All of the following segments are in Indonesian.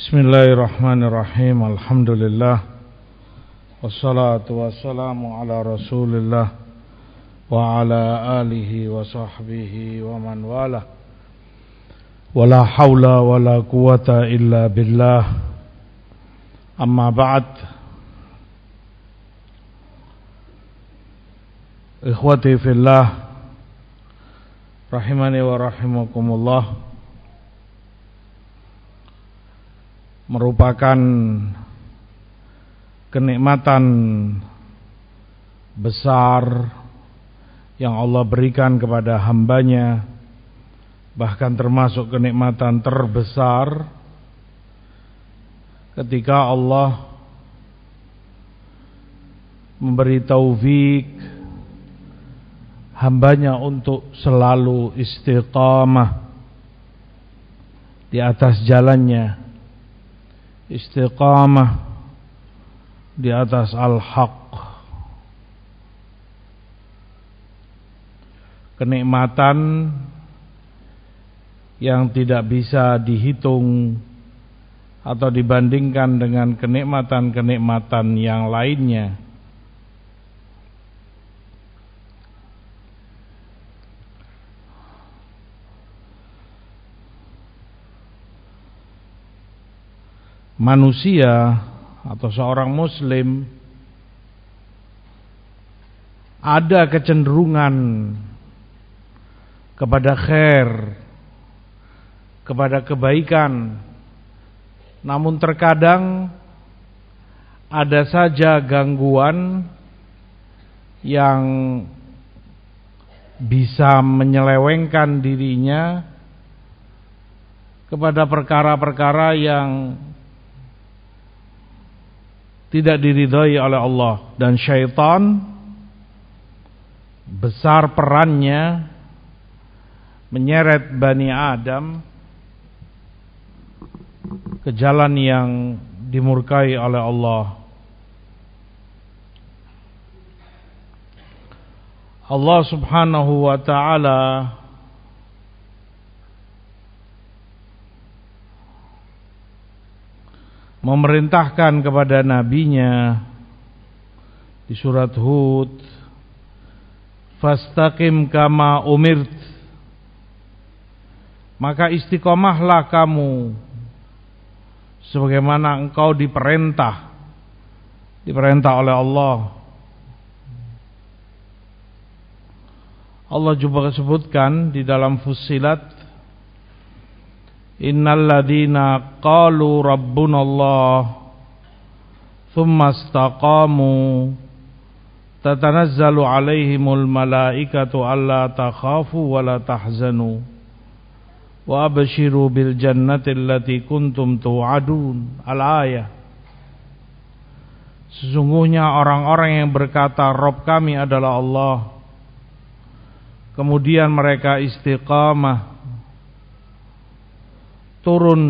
Bismillahirrahmanirrahim. Alhamdulillah. Wassalatu wassalamu ala rasulillah Wa ala alihi wa sahbihi wa man wala Wa la hawla wa la quwata illa billah. Amma ba'd. Ikhwati fillah Rahimani wa rahimakumullah merupakan kenikmatan besar yang Allah berikan kepada hambanya bahkan termasuk kenikmatan terbesar ketika Allah memberi taufik hambanya untuk selalu istiqamah di atas jalannya istiqamah di atas al-haq. Kenikmatan yang tidak bisa dihitung atau dibandingkan dengan kenikmatan-kenikmatan yang lainnya manusia atau seorang muslim ada kecenderungan kepada khair kepada kebaikan. Namun terkadang ada saja gangguan yang bisa menyelewengkan dirinya kepada perkara-perkara yang tidak diridhai oleh Allah. Dan syaitan besar perannya menyeret Bani Adam ke jalan yang dimurkai oleh Allah. Allah subhanahu wa ta'ala memerintahkan kepada nabinya di surat Hud fastaqim kama umirt. Maka istiqomahlah kamu sebagaimana engkau diperintah diperintah oleh Allah. Allah juga sebutkan di dalam Fussilat Innal ladina qalu rabbunallah thumma istaqamu tatanazzalu alaihimul malaikatu alla takhafu wa la tahzanu wa abshiru bil jannati allati kuntum tu'adun. Al ayah Sesungguhnya orang-orang yang berkata Rob kami adalah Allah. Kemudian mereka istiqamah turun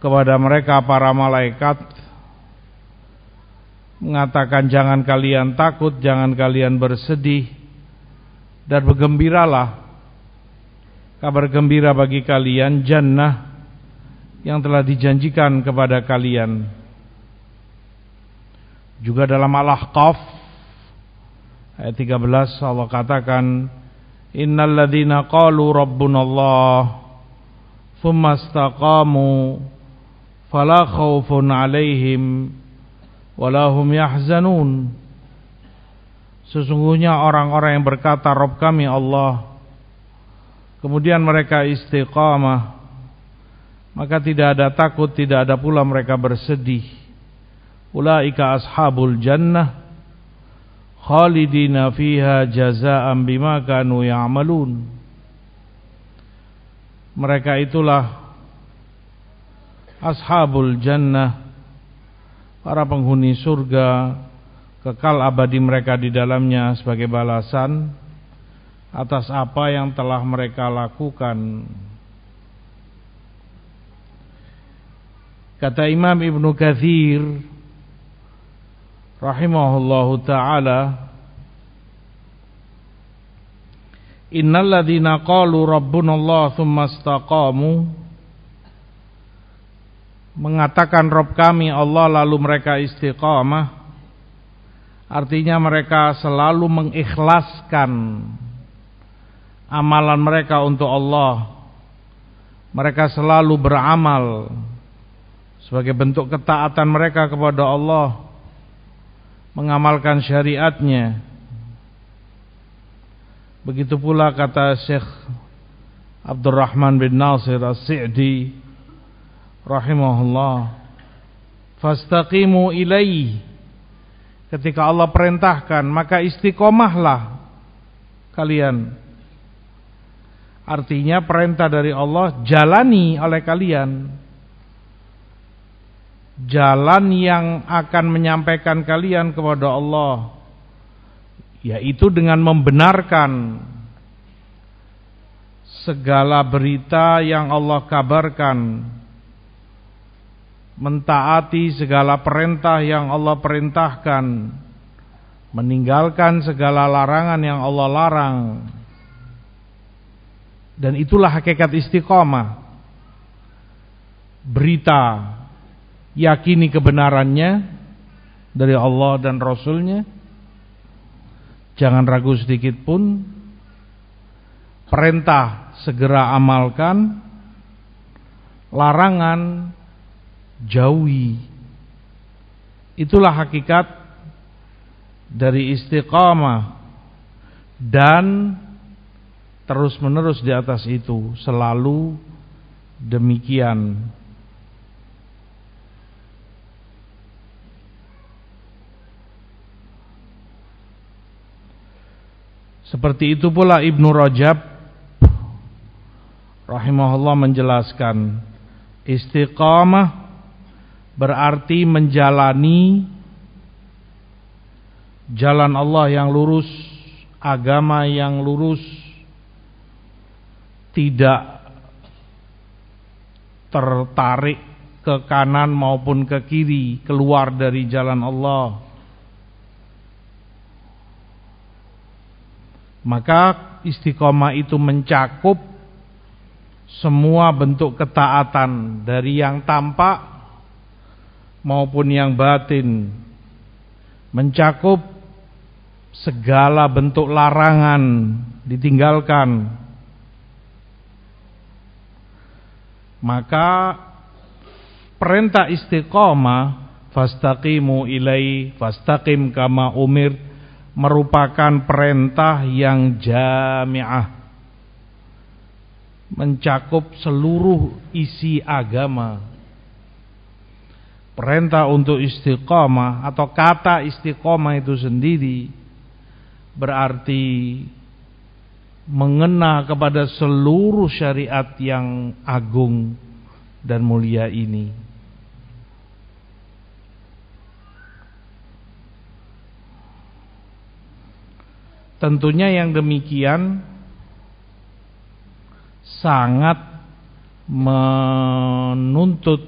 kepada mereka para malaikat mengatakan jangan kalian takut, jangan kalian bersedih dan bergembiralah. Kabar gembira bagi kalian jannah yang telah dijanjikan kepada kalian. Juga dalam Al-Ahqaf ayat 13 Allah katakan innal ladzina qalu rabbunallah ثم استقاموا فلا خوف عليهم ولا هم يحزنون Sesungguhnya orang-orang yang berkata Rob kami Allah Kemudian mereka istiqamah Maka tidak ada takut Tidak ada pula mereka bersedih Ulaika ashabul jannah Khalidina fiha jazaan bima kanu ya'malun mereka itulah ashabul jannah para penghuni surga kekal abadi mereka di dalamnya sebagai balasan atas apa yang telah mereka lakukan. Kata Imam Ibnu Katsir rahimahullahu taala Innal ladzina qalu rabbuna Allah tsumma istaqamu. Mengatakan Rob kami Allah lalu mereka istiqamah. Artinya mereka selalu mengikhlaskan amalan mereka untuk Allah. Mereka selalu beramal sebagai bentuk ketaatan mereka kepada Allah. Mengamalkan syariatnya begitu pula kata Syekh Abdurrahman bin Nasir As-Sa'di rahimahullah fastaqimu ilaih ketika Allah perintahkan maka istiqomahlah kalian. Artinya perintah dari Allah jalani oleh kalian. Jalan yang akan menyampaikan kalian kepada Allah yaitu dengan membenarkan segala berita yang Allah kabarkan mentaati segala perintah yang Allah perintahkan, meninggalkan segala larangan yang Allah larang. Dan itulah hakikat istiqomah. Berita, yakini kebenarannya dari Allah dan Rasulnya. Jangan ragu sedikit pun. Perintah segera amalkan. Larangan jauhi. Itulah hakikat dari istiqamah dan terus-menerus di atas itu selalu demikian. Seperti itu pula Ibnu Rajab rahimahullah menjelaskan istiqamah berarti menjalani jalan Allah yang lurus, agama yang lurus, tidak tertarik ke kanan maupun ke kiri, keluar dari jalan Allah. Maka istiqomah itu mencakup semua bentuk ketaatan dari yang tampak maupun yang batin. Mencakup segala bentuk larangan ditinggalkan. Maka perintah istiqomah fastaqimu ilai fastaqim kama umir merupakan perintah yang jami'ah mencakup seluruh isi agama perintah untuk istiqomah atau kata istiqomah itu sendiri berarti mengena kepada seluruh syariat yang agung dan mulia ini. Tentunya yang demikian sangat menuntut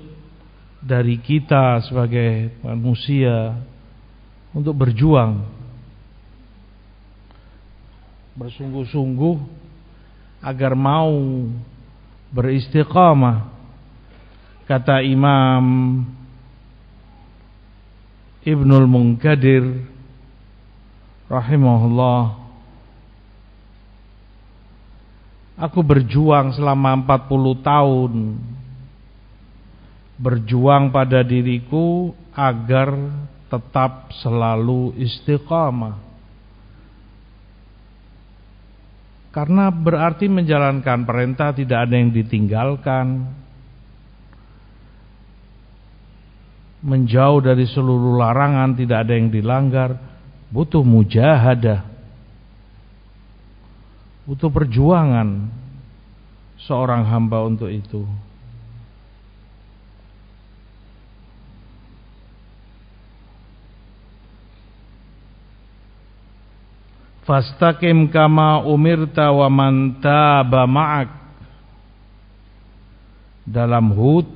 dari kita sebagai manusia untuk berjuang. Bersungguh-sungguh agar mau beristiqamah kata Imam Ibnul Munkadir rahimahullah Aku berjuang selama 40 tahun berjuang pada diriku agar tetap selalu istiqamah. Karena berarti menjalankan perintah tidak ada yang ditinggalkan. Menjauh dari seluruh larangan tidak ada yang dilanggar. Butuh mujahadah. Butuh perjuangan seorang hamba untuk itu. Fastaqim kama umirta wa man taba ma'ak. Dalam Hud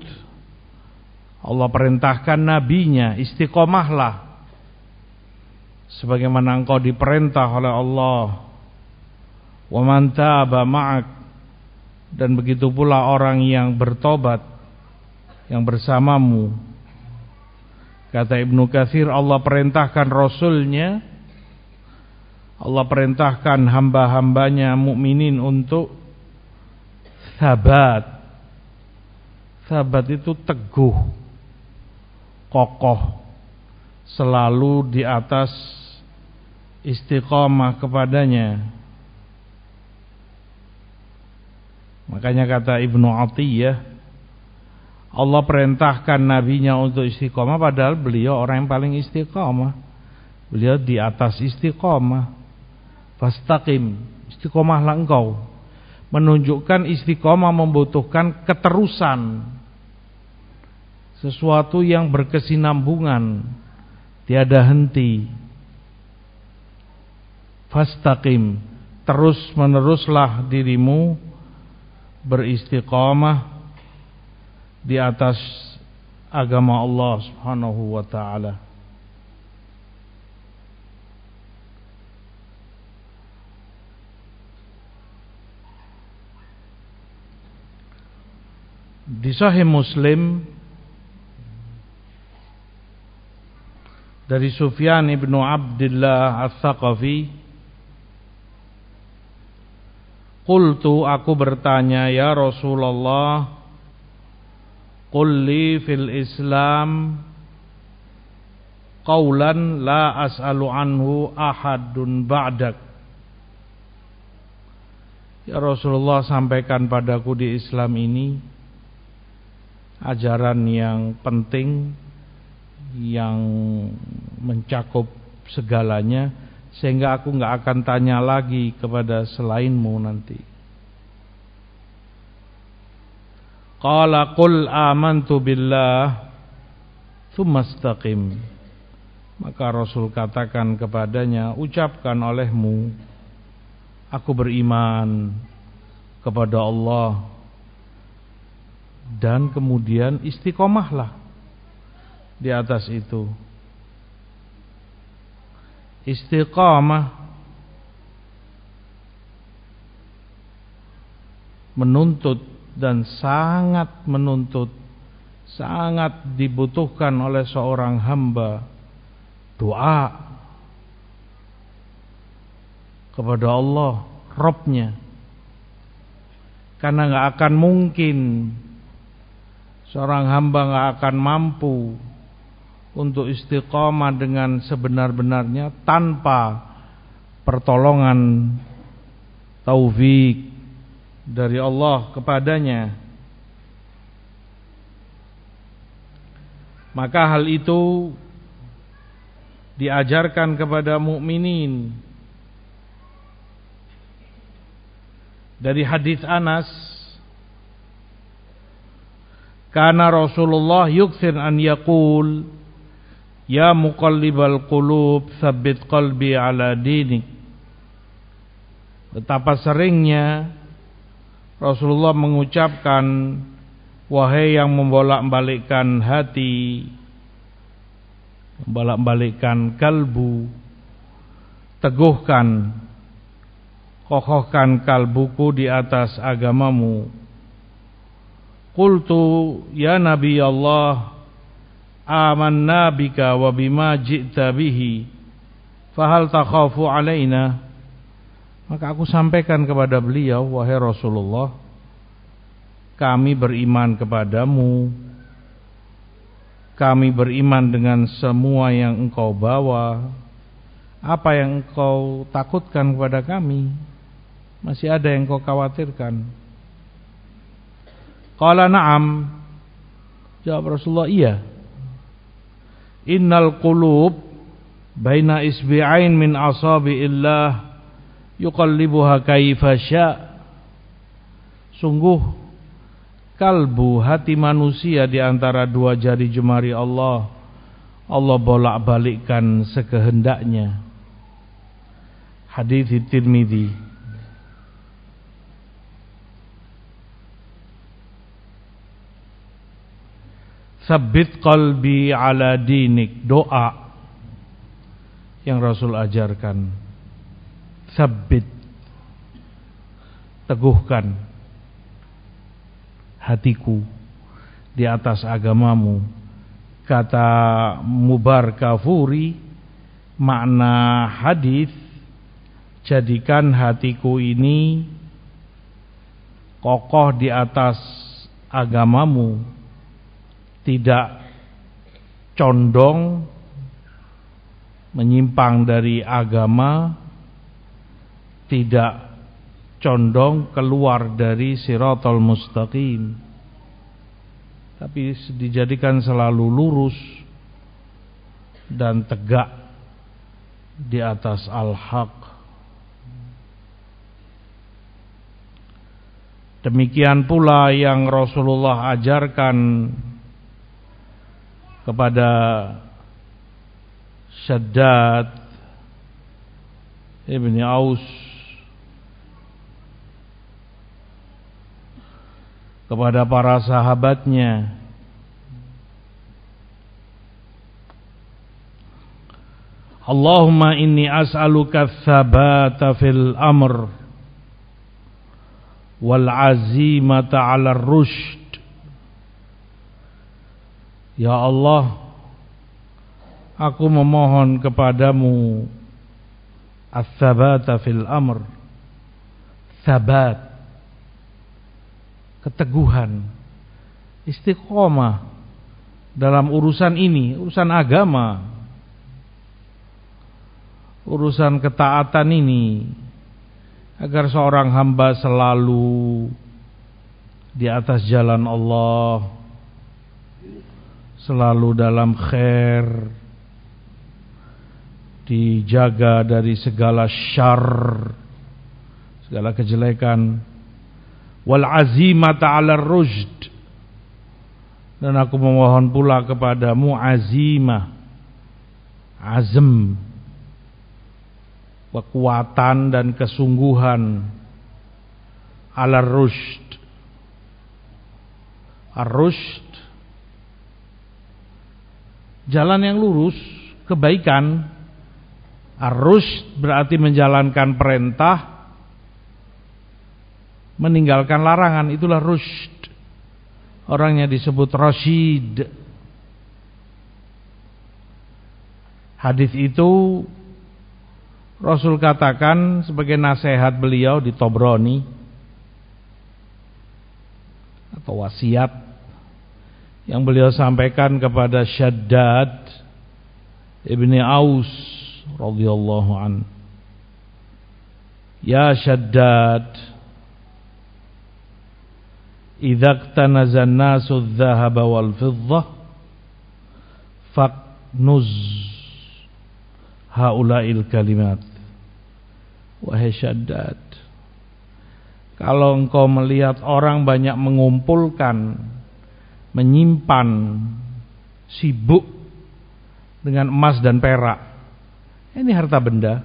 Allah perintahkan nabinya istiqomahlah. Sebagaimana engkau diperintah oleh Allah wa man taba ma'ak dan begitu pula orang yang bertobat yang bersamamu. Kata Ibnu Katsir Allah perintahkan Rasulnya Allah perintahkan hamba-hambanya mukminin untuk sabat. Sabat itu teguh, kokoh, selalu di atas istiqomah kepadanya. Makanya kata Ibnu Atiyah Allah perintahkan nabinya untuk istiqomah padahal beliau orang yang paling istiqomah. Beliau di atas istiqomah. Fastaqim, istiqomahlah engkau. Menunjukkan istiqomah membutuhkan keterusan. Sesuatu yang berkesinambungan, tiada henti. Fastaqim, terus meneruslah dirimu beristiqomah di atas agama Allah Subhanahu wa taala. Di Sahih Muslim dari Sufyan ibnu Abdullah Al-Thaqafi Qultu aku bertanya ya Rasulullah Qul li fil Islam qaulan la as'alu anhu ahadun ba'dak. Ya Rasulullah sampaikan padaku di Islam ini ajaran yang penting yang mencakup segalanya sehingga aku nggak akan tanya lagi kepada selainmu nanti. Qala qul amantu billah thumma istaqim. Maka Rasul katakan kepadanya, ucapkan olehmu, aku beriman kepada Allah dan kemudian istiqomahlah di atas itu. Istiqamah menuntut dan sangat menuntut sangat dibutuhkan oleh seorang hamba doa kepada Allah Robnya. Karena nggak akan mungkin seorang hamba nggak akan mampu untuk istiqomah dengan sebenar-benarnya tanpa pertolongan taufik dari Allah kepadanya. Maka hal itu diajarkan kepada mukminin. Dari hadis Anas karena Rasulullah yukthir an yaqul ya muqallibal qulub tsabbit qalbi ala dinik. Betapa seringnya Rasulullah mengucapkan wahai yang membolak-balikkan hati membolak-balikkan kalbu teguhkan kokohkan kalbuku di atas agamamu. Qultu ya Nabi Allah amanna bika wa bima ji'ta bihi fahal takhafu alaina maka aku sampaikan kepada beliau, wahai Rasulullah, kami beriman kepadamu. Kami beriman dengan semua yang engkau bawa. Apa yang engkau takutkan kepada kami? Masih ada yang engkau khawatirkan? Qala na'am. Jawab Rasulullah, iya. Innal qulub baina isbi'ain min asabi'illah yuqallibuha kaifa Sungguh kalbu hati manusia di antara dua jari jemari Allah Allah bolak-balikkan sekehendaknya. Hadis Tirmizi. Sabit qalbi ala dinik. Doa yang Rasul ajarkan. Sabit teguhkan hatiku di atas agamamu. Kata Mubar Kafuri makna hadis jadikan hatiku ini kokoh di atas agamamu tidak condong menyimpang dari agama tidak condong keluar dari siratal mustaqim. Tapi dijadikan selalu lurus dan tegak di atas al-haq. Demikian pula yang Rasulullah ajarkan kepada Shaddad Ibn Aus kepada para sahabatnya. Allahumma inni as'aluka thabata fil amr wal azimata 'ala rushd Ya Allah aku memohon kepadamu as-sabata fil amr. Sabat. Keteguhan, istiqomah dalam urusan ini, urusan agama, urusan ketaatan ini, agar seorang hamba selalu di atas jalan Allah, selalu dalam khair, dijaga dari segala syar, segala kejelekan. Wal azimata 'ala rujd. Dan aku memohon pula kepadamu azimah azm kekuatan dan kesungguhan ala rushd ar-rushd jalan yang lurus kebaikan. Ar-rushd berarti menjalankan perintah. Meninggalkan larangan itulah rushd. Orangnya disebut rasyid. Hadis itu Rasul katakan sebagai nasihat beliau di Tobroni. Atau wasiat yang beliau sampaikan kepada Syaddad ibni Aus radhiyallahu an. Ya Syaddad idza iqtanazan nasu dzahaba wal fiddah faqnuz haula'il kalimat. Wahai syaddad kalau engkau melihat orang banyak mengumpulkan menyimpan sibuk dengan emas dan perak. Ini harta benda.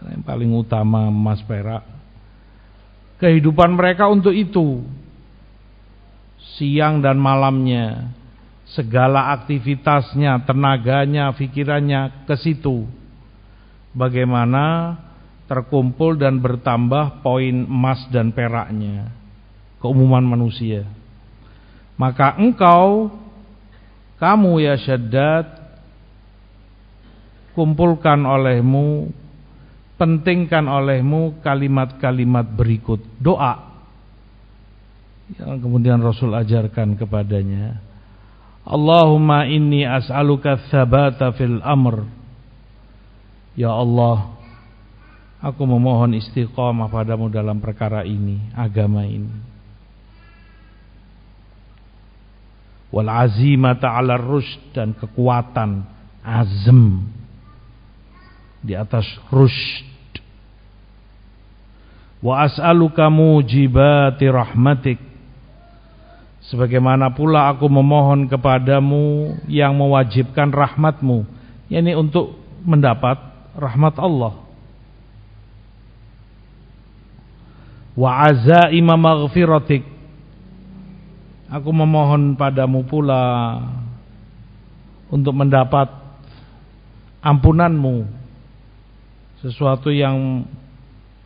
Yang paling utama emas perak. Kehidupan mereka untuk itu. Siang dan malamnya, segala aktivitasnya, tenaganya, pikirannya ke situ. Bagaimana terkumpul dan bertambah poin emas dan peraknya, keumuman manusia. Maka engkau, kamu ya Syaddad, kumpulkan olehmu, pentingkan olehmu kalimat-kalimat berikut. Doa. Yang kemudian Rasul ajarkan kepadanya. Allahumma inni as'aluka thabata fil amr. Ya Allah Aku memohon istiqamah padamu dalam perkara ini Agama ini Wal azimata ala Dan kekuatan Azm Di atas rushd Wa as'aluka mujibati rahmatik Sebagaimana pula aku memohon kepadamu yang mewajibkan rahmatmu. yakni untuk mendapat rahmat Allah. Wa azaima maghfiratik. Aku memohon padamu pula untuk mendapat ampunanmu. Sesuatu yang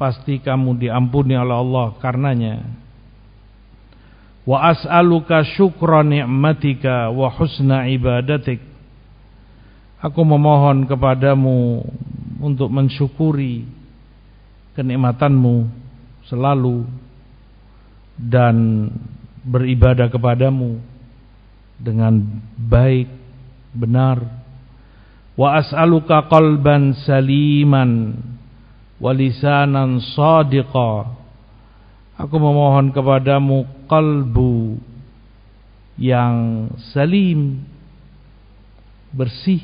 pasti kamu diampuni oleh Allah karenanya Wa as'aluka syukra ni'matika wa husna ibadatik. Aku memohon kepadamu untuk mensyukuri kenikmatanmu selalu dan beribadah kepadamu dengan baik, benar. Wa as'aluka qalban saliman wa lisanan sadiqa. Aku memohon kepadamu kalbu yang salim bersih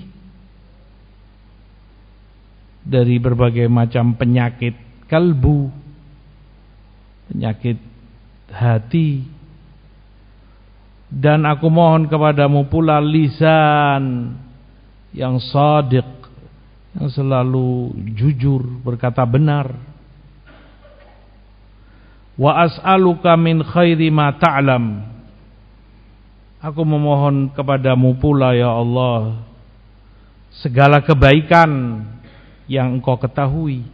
dari berbagai macam penyakit kalbu penyakit hati dan aku mohon kepadamu pula lisan yang sadiq yang selalu jujur berkata benar Wa as'aluka min khairi ma ta'lam. Aku memohon kepadamu pula ya Allah segala kebaikan yang engkau ketahui.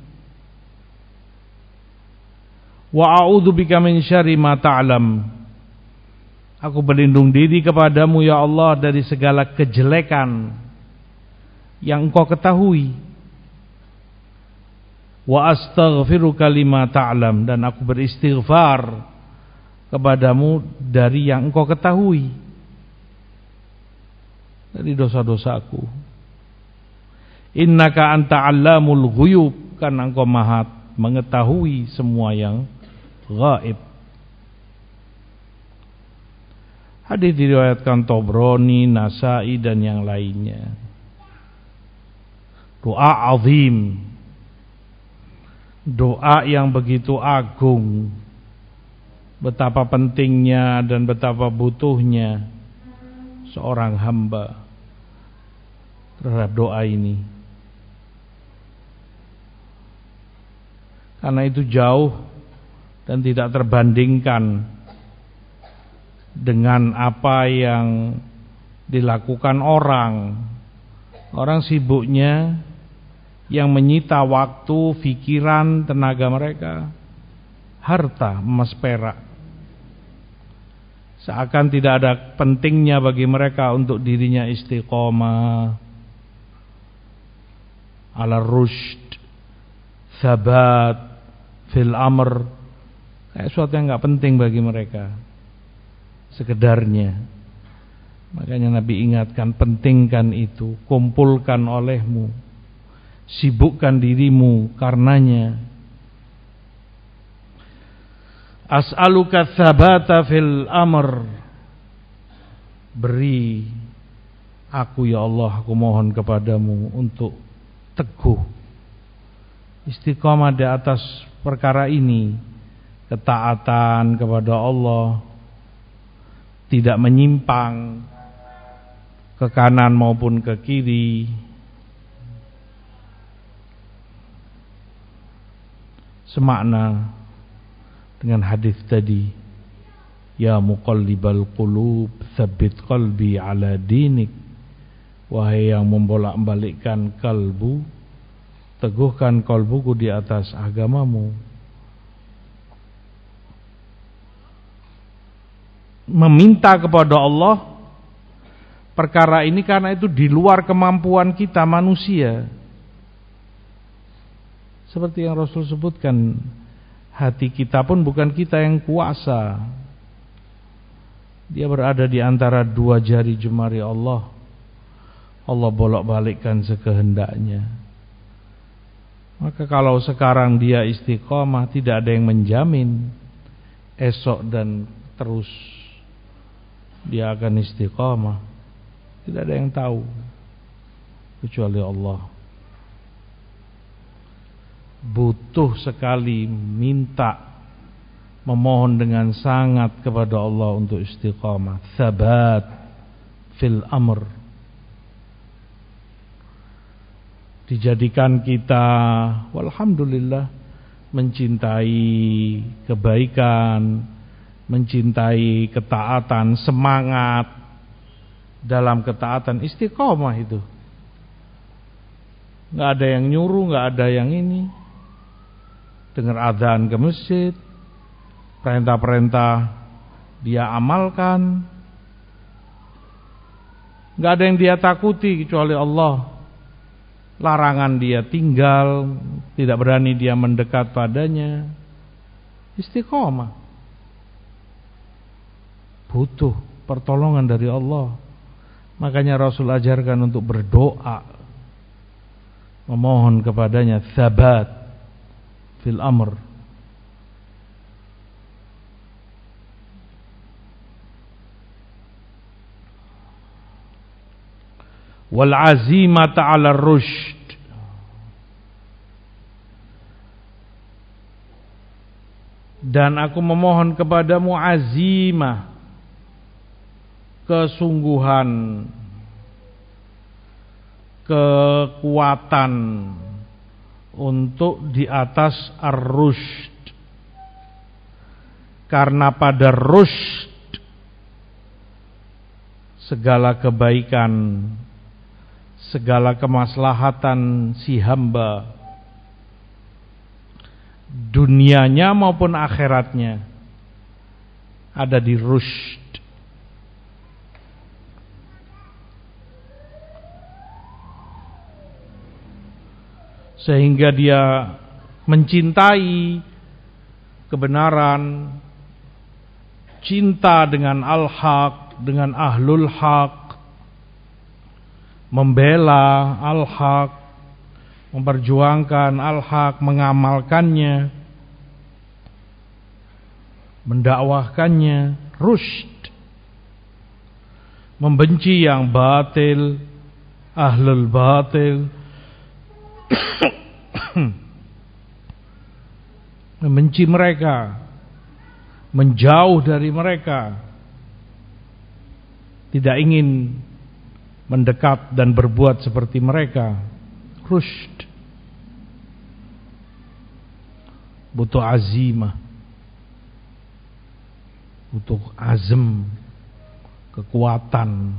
Wa a'udzu bika min syarri ma ta'lam. Aku berlindung diri kepadamu ya Allah dari segala kejelekan yang engkau ketahui. Wa astaghfiruka lima ta'lam dan aku beristighfar kepadamu dari yang engkau ketahui. Dari dosa-dosaku innaka anta allamul ghuyub karena engkau maha mengetahui semua yang gaib hadis diriwayatkan Tobroni, Nasai dan yang lainnya. Doa azim. Doa yang begitu agung. Betapa pentingnya dan betapa butuhnya seorang hamba terhadap doa ini. Karena itu jauh dan tidak terbandingkan dengan apa yang dilakukan orang orang sibuknya yang menyita waktu, pikiran, tenaga mereka, harta, emas perak. Seakan tidak ada pentingnya bagi mereka untuk dirinya istiqomah, ala rushd, sabat, fil amr, kayak sesuatu yang nggak penting bagi mereka. Sekedarnya. Makanya Nabi ingatkan pentingkan itu, kumpulkan olehmu sibukkan dirimu karenanya. As'aluka tsabata fil amr. Beri aku ya Allah aku mohon kepadamu untuk teguh. Istiqomah di atas perkara ini. Ketaatan kepada Allah tidak menyimpang ke kanan maupun ke kiri. Semakna dengan hadis tadi ya muqallibal qulub tsabbit qalbi ala dinik. Wahai yang membolak-balikkan kalbu teguhkan kalbuku di atas agamamu meminta kepada Allah perkara ini karena itu di luar kemampuan kita manusia seperti yang Rasul sebutkan, hati kita pun bukan kita yang kuasa. Dia berada di antara dua jari jemari Allah. Allah bolak-balikkan sekehendaknya. Maka kalau sekarang dia istiqomah tidak ada yang menjamin esok dan terus dia akan istiqomah. Tidak ada yang tahu kecuali Allah butuh sekali minta memohon dengan sangat kepada Allah untuk istiqamah, sabat fil amr. Dijadikan kita walhamdulillah mencintai kebaikan, mencintai ketaatan, semangat dalam ketaatan istiqomah itu. Nggak ada yang nyuruh, nggak ada yang ini dengar adzan ke masjid, perintah-perintah dia amalkan. Gak ada yang dia takuti kecuali Allah. Larangan dia tinggal, tidak berani dia mendekat padanya. Istiqomah. Butuh pertolongan dari Allah. Makanya Rasul ajarkan untuk berdoa. Memohon kepadanya thabat fil amr. wal azimata 'ala rushd dan aku memohon kepadamu azimah kesungguhan kekuatan untuk di atas ar-rushd karena pada rushd segala kebaikan segala kemaslahatan si hamba dunianya maupun akhiratnya ada di rushd sehingga dia mencintai kebenaran cinta dengan al-haq dengan ahlul haq membela al-haq, memperjuangkan al-haq, mengamalkannya, mendakwahkannya, rushd. Membenci yang batil, ahlul batil. membenci mereka, menjauh dari mereka. Tidak ingin mendekat dan berbuat seperti mereka. Rushd. Butuh azimah. Butuh azam. Kekuatan.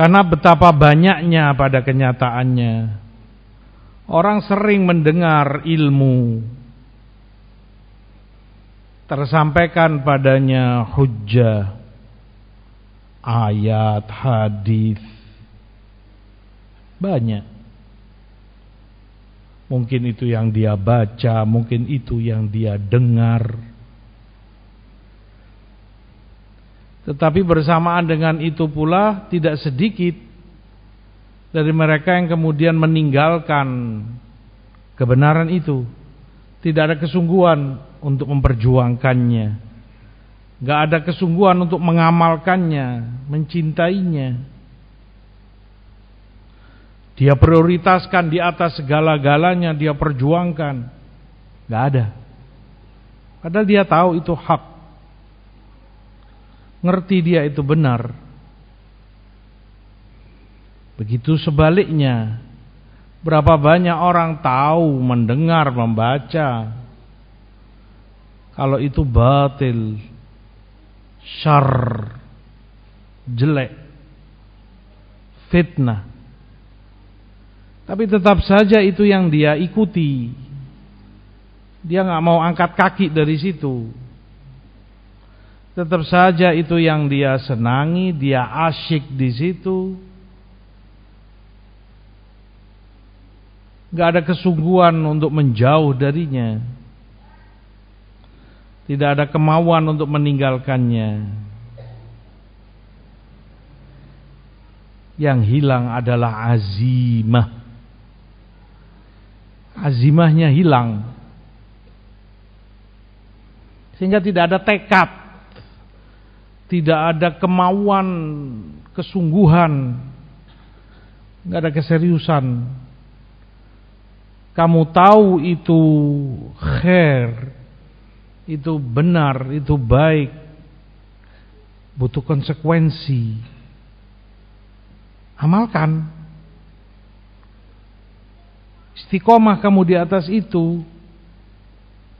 Karena betapa banyaknya pada kenyataannya. Orang sering mendengar ilmu. Tersampaikan padanya hujjah ayat, hadis banyak. Mungkin itu yang dia baca, mungkin itu yang dia dengar. Tetapi bersamaan dengan itu pula tidak sedikit dari mereka yang kemudian meninggalkan kebenaran itu. Tidak ada kesungguhan untuk memperjuangkannya. Gak ada kesungguhan untuk mengamalkannya, mencintainya. Dia prioritaskan di atas segala-galanya, dia perjuangkan. Gak ada. Padahal dia tahu itu hak. Ngerti dia itu benar. Begitu sebaliknya. Berapa banyak orang tahu, mendengar, membaca. Kalau itu batil, syar jelek fitnah tapi tetap saja itu yang dia ikuti dia nggak mau angkat kaki dari situ tetap saja itu yang dia senangi dia asyik di situ nggak ada kesungguhan untuk menjauh darinya tidak ada kemauan untuk meninggalkannya. Yang hilang adalah azimah. Azimahnya hilang. Sehingga tidak ada tekad. Tidak ada kemauan, kesungguhan. Tidak ada keseriusan. Kamu tahu itu khair itu benar, itu baik, butuh konsekuensi. Amalkan. Istiqomah kamu di atas itu.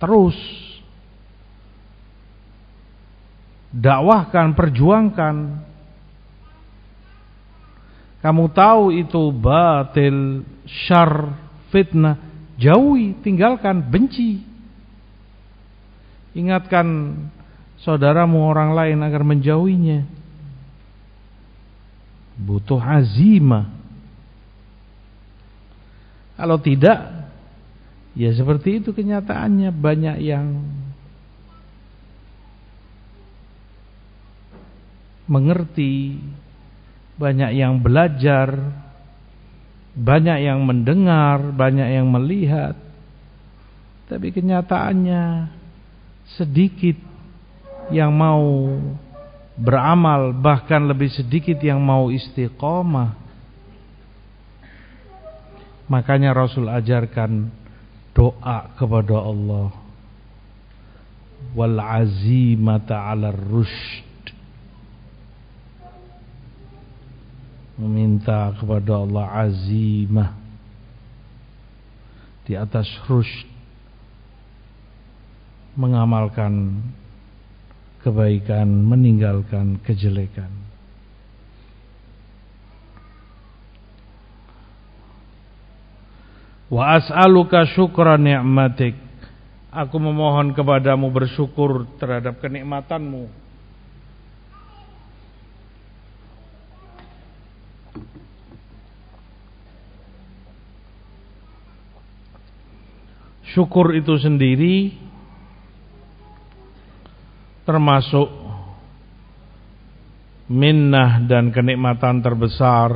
Terus. Dakwahkan, perjuangkan. Kamu tahu itu batil, syar, fitnah. Jauhi, tinggalkan, benci. Ingatkan saudaramu orang lain agar menjauhinya. Butuh azimah. Kalau tidak, ya seperti itu kenyataannya banyak yang mengerti, banyak yang belajar, banyak yang mendengar, banyak yang melihat. Tapi kenyataannya sedikit yang mau beramal, bahkan lebih sedikit yang mau istiqomah. Makanya Rasul ajarkan doa kepada Allah. Wal azimata 'ala rusyd meminta kepada Allah azimah. Di atas rushd mengamalkan kebaikan meninggalkan kejelekan. Wa as'aluka syukra ni'matik. Aku memohon kepadamu bersyukur terhadap kenikmatanmu Syukur itu sendiri termasuk minnah dan kenikmatan terbesar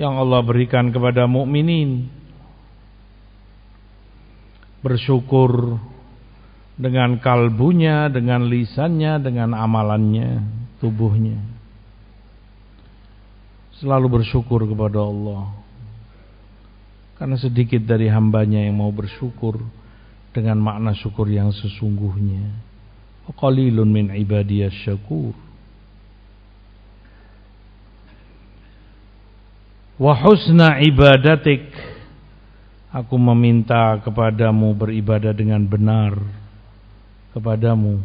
yang Allah berikan kepada mukminin. Bersyukur dengan kalbunya, dengan lisannya, dengan amalannya, tubuhnya. Selalu bersyukur kepada Allah. Karena sedikit dari hambanya yang mau bersyukur dengan makna syukur yang sesungguhnya. Qalilun min ibadiyas syakur. Wa husna ibadatik. Aku meminta kepadamu beribadah dengan benar kepadamu.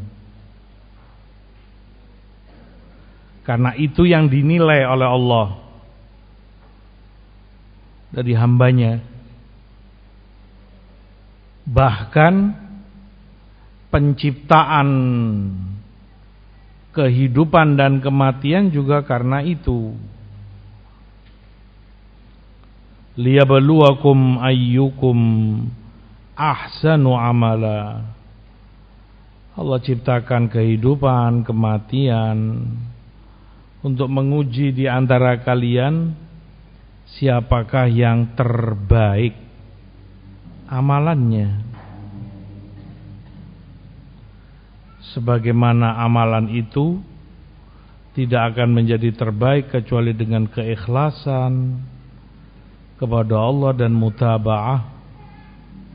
Karena itu yang dinilai oleh Allah dari hambanya. Bahkan penciptaan kehidupan dan kematian juga karena itu. Liyabluwakum ayyukum ahsanu amala. Allah ciptakan kehidupan, kematian untuk menguji di antara kalian siapakah yang terbaik? Amalannya. Sebagaimana amalan itu tidak akan menjadi terbaik kecuali dengan keikhlasan kepada Allah dan mutabaah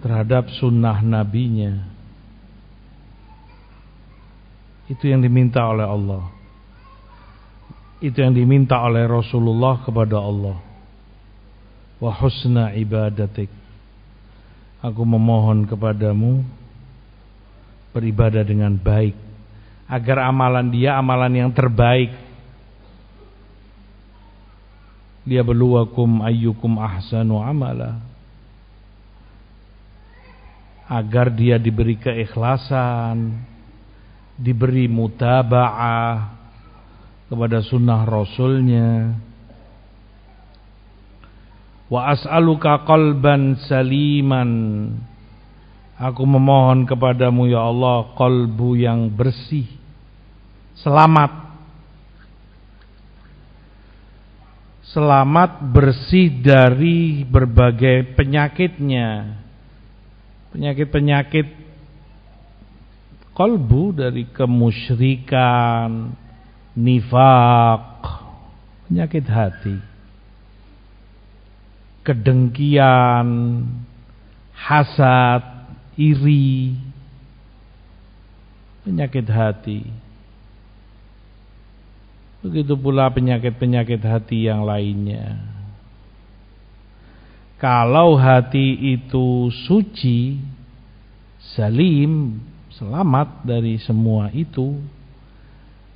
terhadap sunnah nabinya. Itu yang diminta oleh Allah. Itu yang diminta oleh Rasulullah kepada Allah wa husna ibadatik. Aku memohon kepadamu beribadah dengan baik. Agar amalan dia amalan yang terbaik. Dia beluakum ayyukum ahsanu amala. Agar dia diberi keikhlasan diberi mutaba'ah kepada sunnah rasulnya Wa as'aluka qalban saliman. Aku memohon kepadamu ya Allah Qalbu yang bersih Selamat. Selamat bersih dari berbagai penyakitnya. Penyakit-penyakit Kolbu dari kemusyrikan Nifak Penyakit hati kedengkian, hasad, iri, penyakit hati. Begitu pula penyakit-penyakit hati yang lainnya. Kalau hati itu suci, salim, selamat dari semua itu,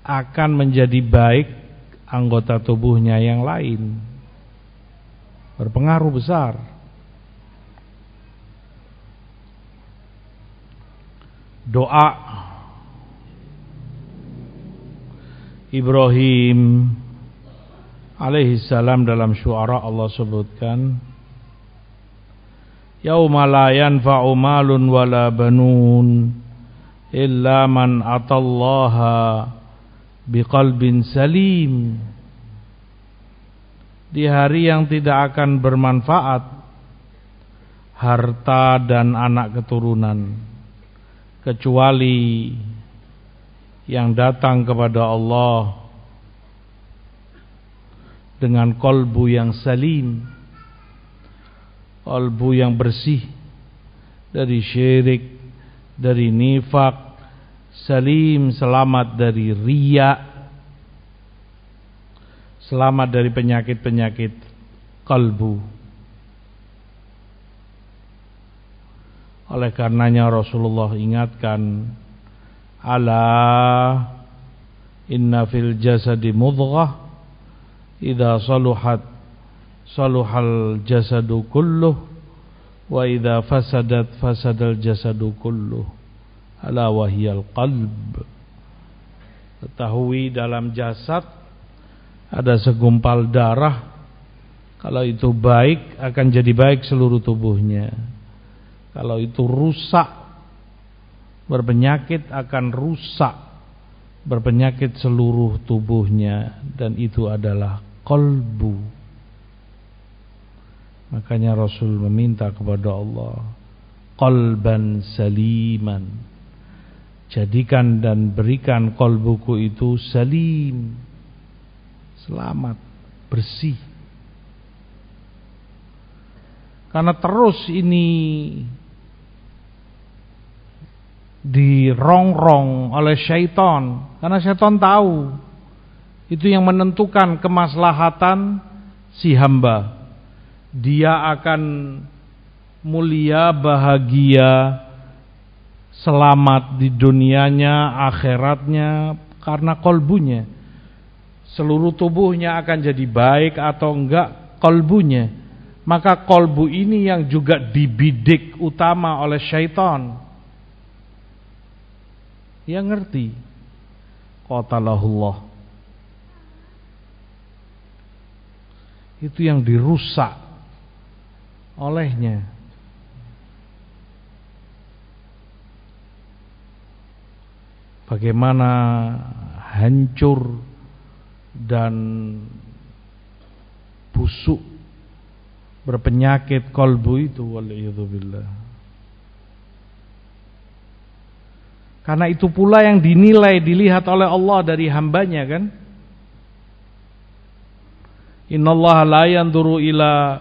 akan menjadi baik anggota tubuhnya yang lain berpengaruh besar. doa Ibrahim alaihi salam dalam syuara Allah sebutkan Yauma la yanfa'u malun wala banun illa man atallaha biqalbin salim Di hari yang tidak akan bermanfaat harta dan anak keturunan kecuali yang datang kepada Allah dengan kolbu yang salim kolbu yang bersih dari syirik dari nifak salim selamat dari riya selamat dari penyakit-penyakit kalbu. Oleh karenanya Rasulullah ingatkan ala inna fil jasadi mudghah idza saluhat saluhal jasadu kulluh wa idza fasadat fasadal jasadu kulluh. Ala wahiyal qalb. Ketahui dalam jasad ada segumpal darah. Kalau itu baik akan jadi baik seluruh tubuhnya. Kalau itu rusak berpenyakit akan rusak berpenyakit seluruh tubuhnya. Dan itu adalah kolbu. Makanya Rasul meminta kepada Allah qalban saliman. Jadikan dan berikan kolbuku itu salim Selamat Bersih. Karena terus ini Dirongrong oleh syaitan. Karena syaitan tahu Itu yang menentukan kemaslahatan si hamba. Dia akan mulia, bahagia selamat di dunianya, akhiratnya karena kolbunya. Seluruh tubuhnya akan jadi baik atau enggak kolbunya. Maka kolbu ini yang juga dibidik utama oleh syaitan. Yang ngerti. Qatalahullah. Itu yang dirusak olehnya. bagaimana hancur dan busuk berpenyakit kolbu itu waliyadzubillah. Karena itu pula yang dinilai dilihat oleh Allah dari hambanya kan? Innallaha la yanzuru ila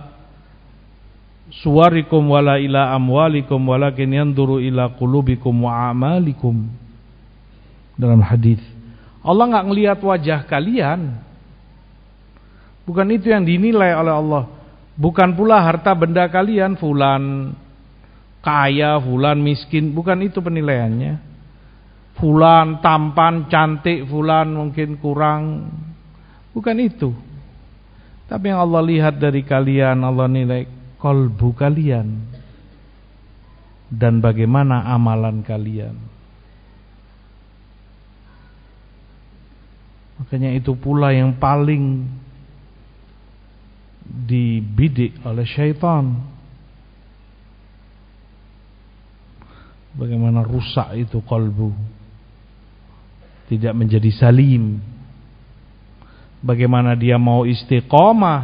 suwarikum wala ila amwalikum walakin yanzuru ila qulubikum wa amalikum. Dalam hadis. Allah nggak ngelihat wajah kalian. Bukan itu yang dinilai oleh Allah. Bukan pula harta benda kalian, fulan kaya, fulan miskin, bukan itu penilaiannya. Fulan tampan, cantik, fulan mungkin kurang. Bukan itu. Tapi yang Allah lihat dari kalian, Allah nilai kolbu kalian. Dan bagaimana amalan kalian. Makanya itu pula yang paling dibidik oleh syaitan. Bagaimana rusak itu kolbu. Tidak menjadi salim. Bagaimana dia mau istiqomah.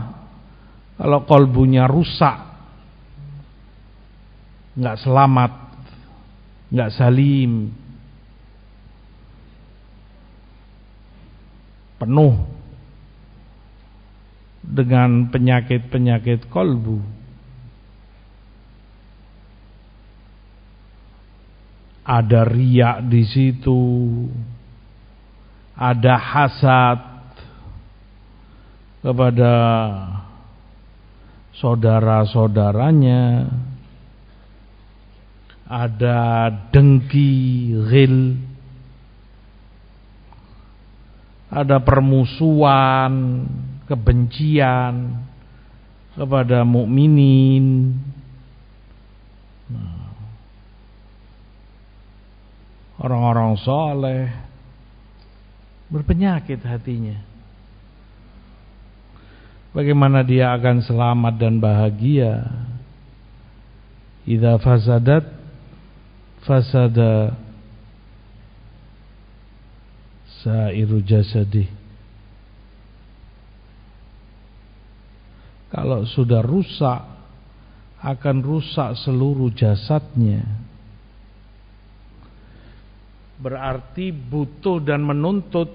Kalau kolbunya rusak. Nggak selamat. Nggak salim. Penuh dengan penyakit-penyakit kolbu. Ada riak di situ, ada hasad kepada saudara-saudaranya, ada dengki, ghil, ada permusuhan, kebencian kepada mukminin. Nah. orang-orang soleh berpenyakit hatinya. Bagaimana dia akan selamat dan bahagia? Idza fasadat fasada sairu jasadi. Kalau sudah rusak akan rusak seluruh jasadnya. Berarti butuh dan menuntut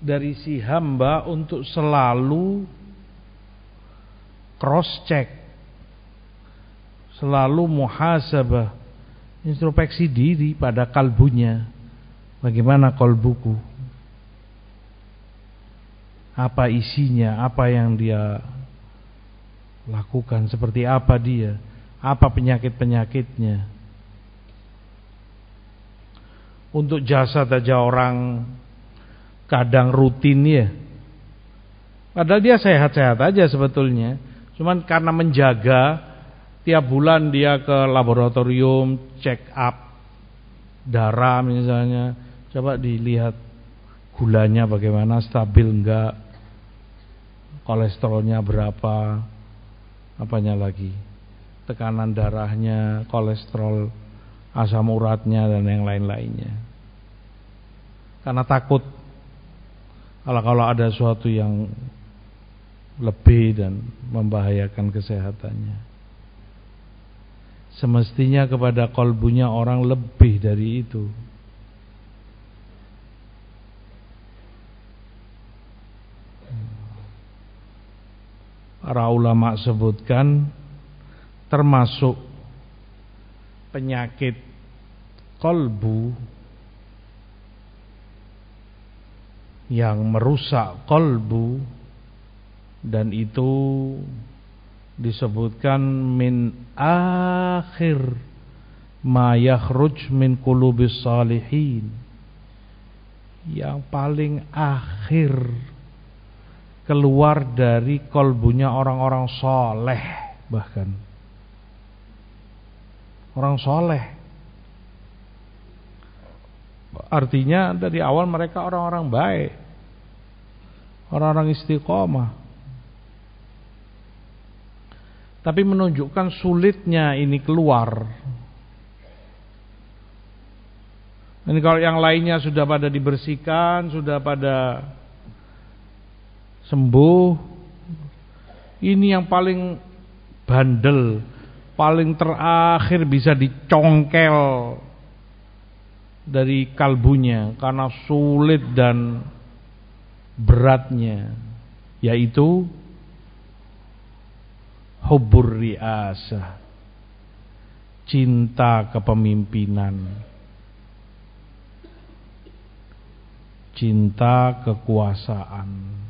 dari si hamba untuk selalu cross check. Selalu muhasabah, introspeksi diri pada kalbunya. Bagaimana kalbuku? Apa isinya? Apa yang dia lakukan? Seperti apa dia? Apa penyakit-penyakitnya? Untuk jasa saja orang kadang rutin ya. Padahal dia sehat-sehat aja sebetulnya. Cuman karena menjaga tiap bulan dia ke laboratorium check up darah misalnya. Coba dilihat gulanya bagaimana stabil enggak. Kolesterolnya berapa? Apanya lagi? Tekanan darahnya, kolesterol, asam uratnya dan yang lain-lainnya. Karena takut kalau kalau ada sesuatu yang lebih dan membahayakan kesehatannya. Semestinya kepada kolbunya orang lebih dari itu. Para ulama sebutkan termasuk penyakit kolbu yang merusak kolbu dan itu disebutkan min akhir ma yakhruj min qulubis salihin. Yang paling akhir keluar dari kolbunya orang-orang soleh bahkan orang soleh artinya dari awal mereka orang-orang baik orang-orang istiqomah. Tapi menunjukkan sulitnya ini keluar. Ini kalau yang lainnya sudah pada dibersihkan, sudah pada sembuh. Ini yang paling bandel, paling terakhir bisa dicongkel dari kalbunya karena sulit dan beratnya yaitu hubur riasah cinta kepemimpinan cinta kekuasaan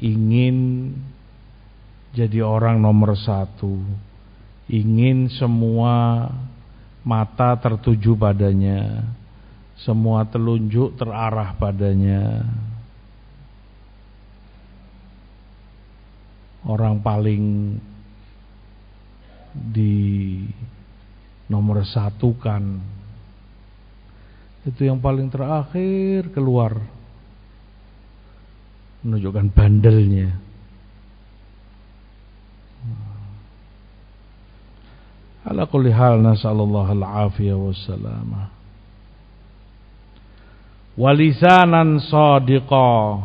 ingin jadi orang nomor satu. Ingin semua mata tertuju padanya. Semua telunjuk terarah padanya. Orang paling di nomor satu kan. Itu yang paling terakhir keluar menunjukkan bandelnya. Ala kulli hal nasallallahu al-afiyah walisanan sadiqa.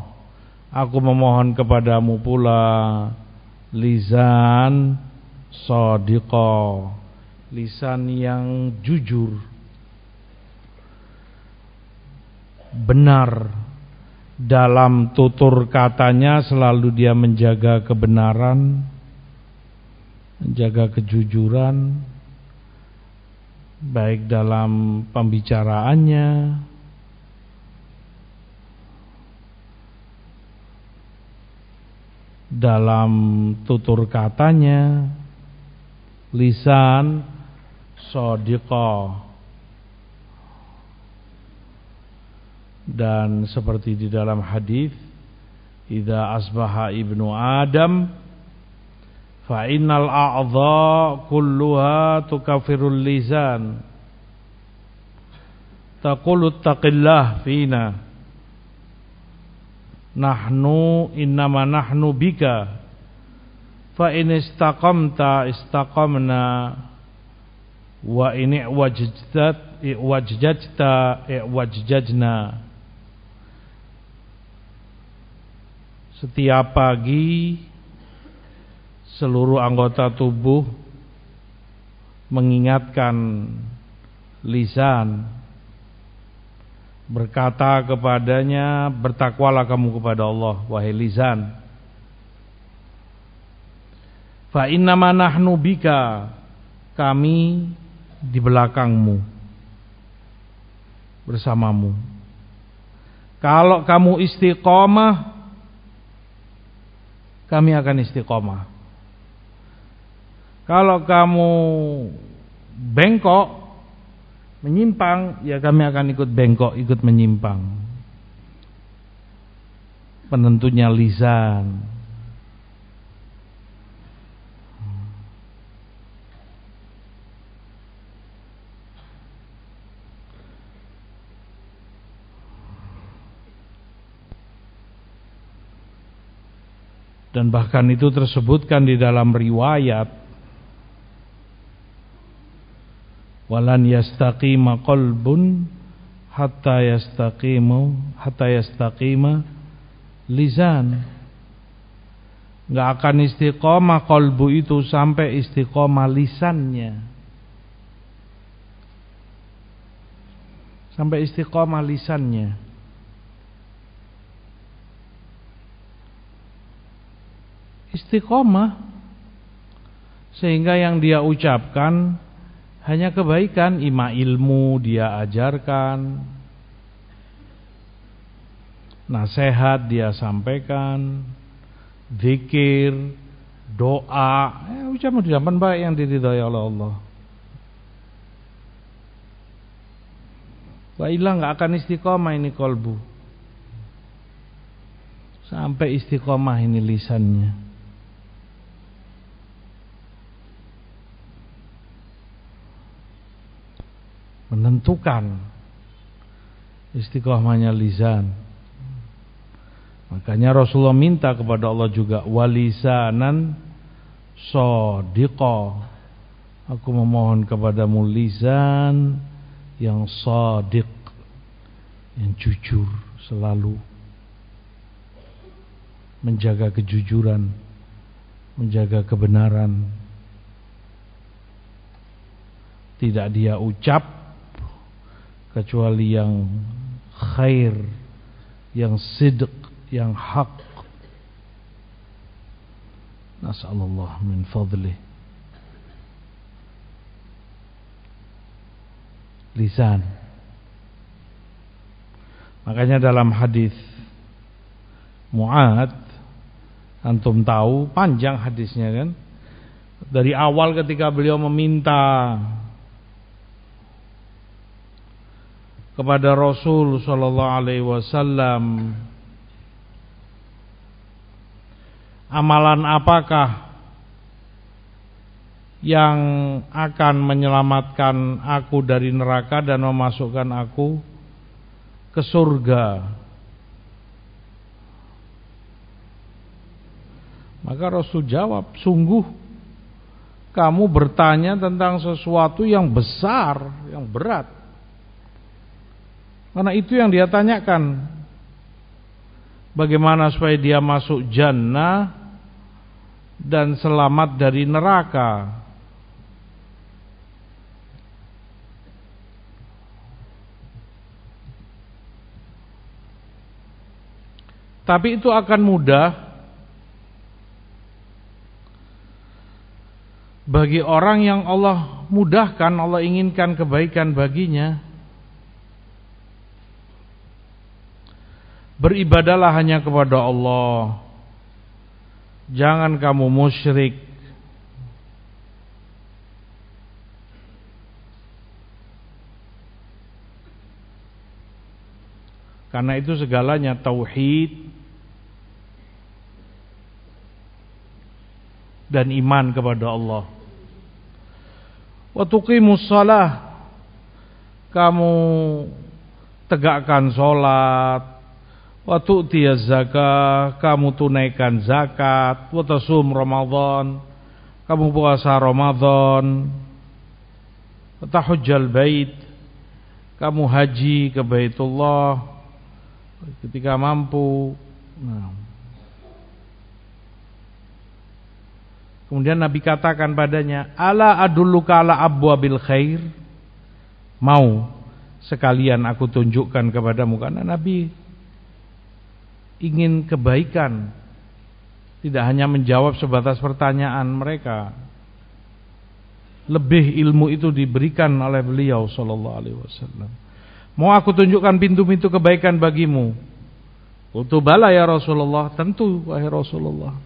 Aku memohon kepadamu pula lisan sadiqa. Lisan yang jujur. Benar dalam tutur katanya selalu dia menjaga kebenaran menjaga kejujuran baik dalam pembicaraannya. Dalam tutur katanya lisan sodiqah dan seperti di dalam hadis idza asbaha ibnu adam fa innal a'dha kulluha tukafirul lisan taqulu taqillah fina. Nahnu innama nahnu bika. Fa in istaqamta istaqamna. Wa in wajjat wajjajta wajjajna setiap pagi seluruh anggota tubuh mengingatkan lisan berkata kepadanya bertakwalah kamu kepada Allah wahai lisan. Fa innama nahnu bika kami di belakangmu bersamamu. Kalau kamu istiqomah kami akan istiqomah kalau kamu bengkok menyimpang, ya kami akan ikut bengkok, ikut menyimpang. Penentunya lisan. Dan bahkan itu tersebutkan di dalam riwayat walan yastaqima qalbun hatta yastaqimu hatta yastaqima lisan nggak akan istiqomah kolbu itu sampai istiqomah lisannya. Sampai istiqomah lisannya istiqomah sehingga yang dia ucapkan hanya kebaikan, ima ilmu dia ajarkan, nasihat dia sampaikan, zikir, doa, eh, ucapan-ucapan baik yang diridhai oleh Allah. Wa ilah nggak akan istiqomah ini kolbu. Sampai istiqomah ini lisannya. Menentukan istiqomahnya lisan. Makanya Rasulullah minta kepada Allah juga walisanan sadiqa. Aku memohon kepadamu lisan yang sadiq, yang jujur selalu menjaga kejujuran, menjaga kebenaran. Tidak dia ucap kecuali yang khair, yang sidq, yang hak. Nas'alullah min fadlih. Lisan. Makanya dalam hadis Mu'ad antum tahu panjang hadisnya kan? Dari awal ketika beliau meminta kepada Rasul sallallahu alaihi wasallam. Amalan apakah yang akan menyelamatkan aku dari neraka dan memasukkan aku ke surga? Maka Rasul jawab sungguh kamu bertanya tentang sesuatu yang besar yang berat karena itu yang dia tanyakan. Bagaimana supaya dia masuk jannah dan selamat dari neraka. Tapi itu akan mudah bagi orang yang Allah mudahkan, Allah inginkan kebaikan baginya. Beribadalah hanya kepada Allah. Jangan kamu musyrik. Karena itu segalanya tauhid dan iman kepada Allah. Wa tuqimus kamu tegakkan sholat, wa tu'tiyaz zakah, kamu tunaikan zakat, wa tasum Ramadan, kamu puasa Ramadan, wa tahujjal bait, kamu haji ke Baitullah ketika mampu. Nah. Kemudian Nabi katakan padanya, "Ala adulluka ala abwabil khair?" Mau sekalian aku tunjukkan kepadamu karena Nabi ingin kebaikan. Tidak hanya menjawab sebatas pertanyaan mereka. Lebih ilmu itu diberikan oleh beliau sallallahu alaihi wasallam. Mau aku tunjukkan pintu-pintu kebaikan bagimu? Utubala ya Rasulullah, tentu wahai Rasulullah.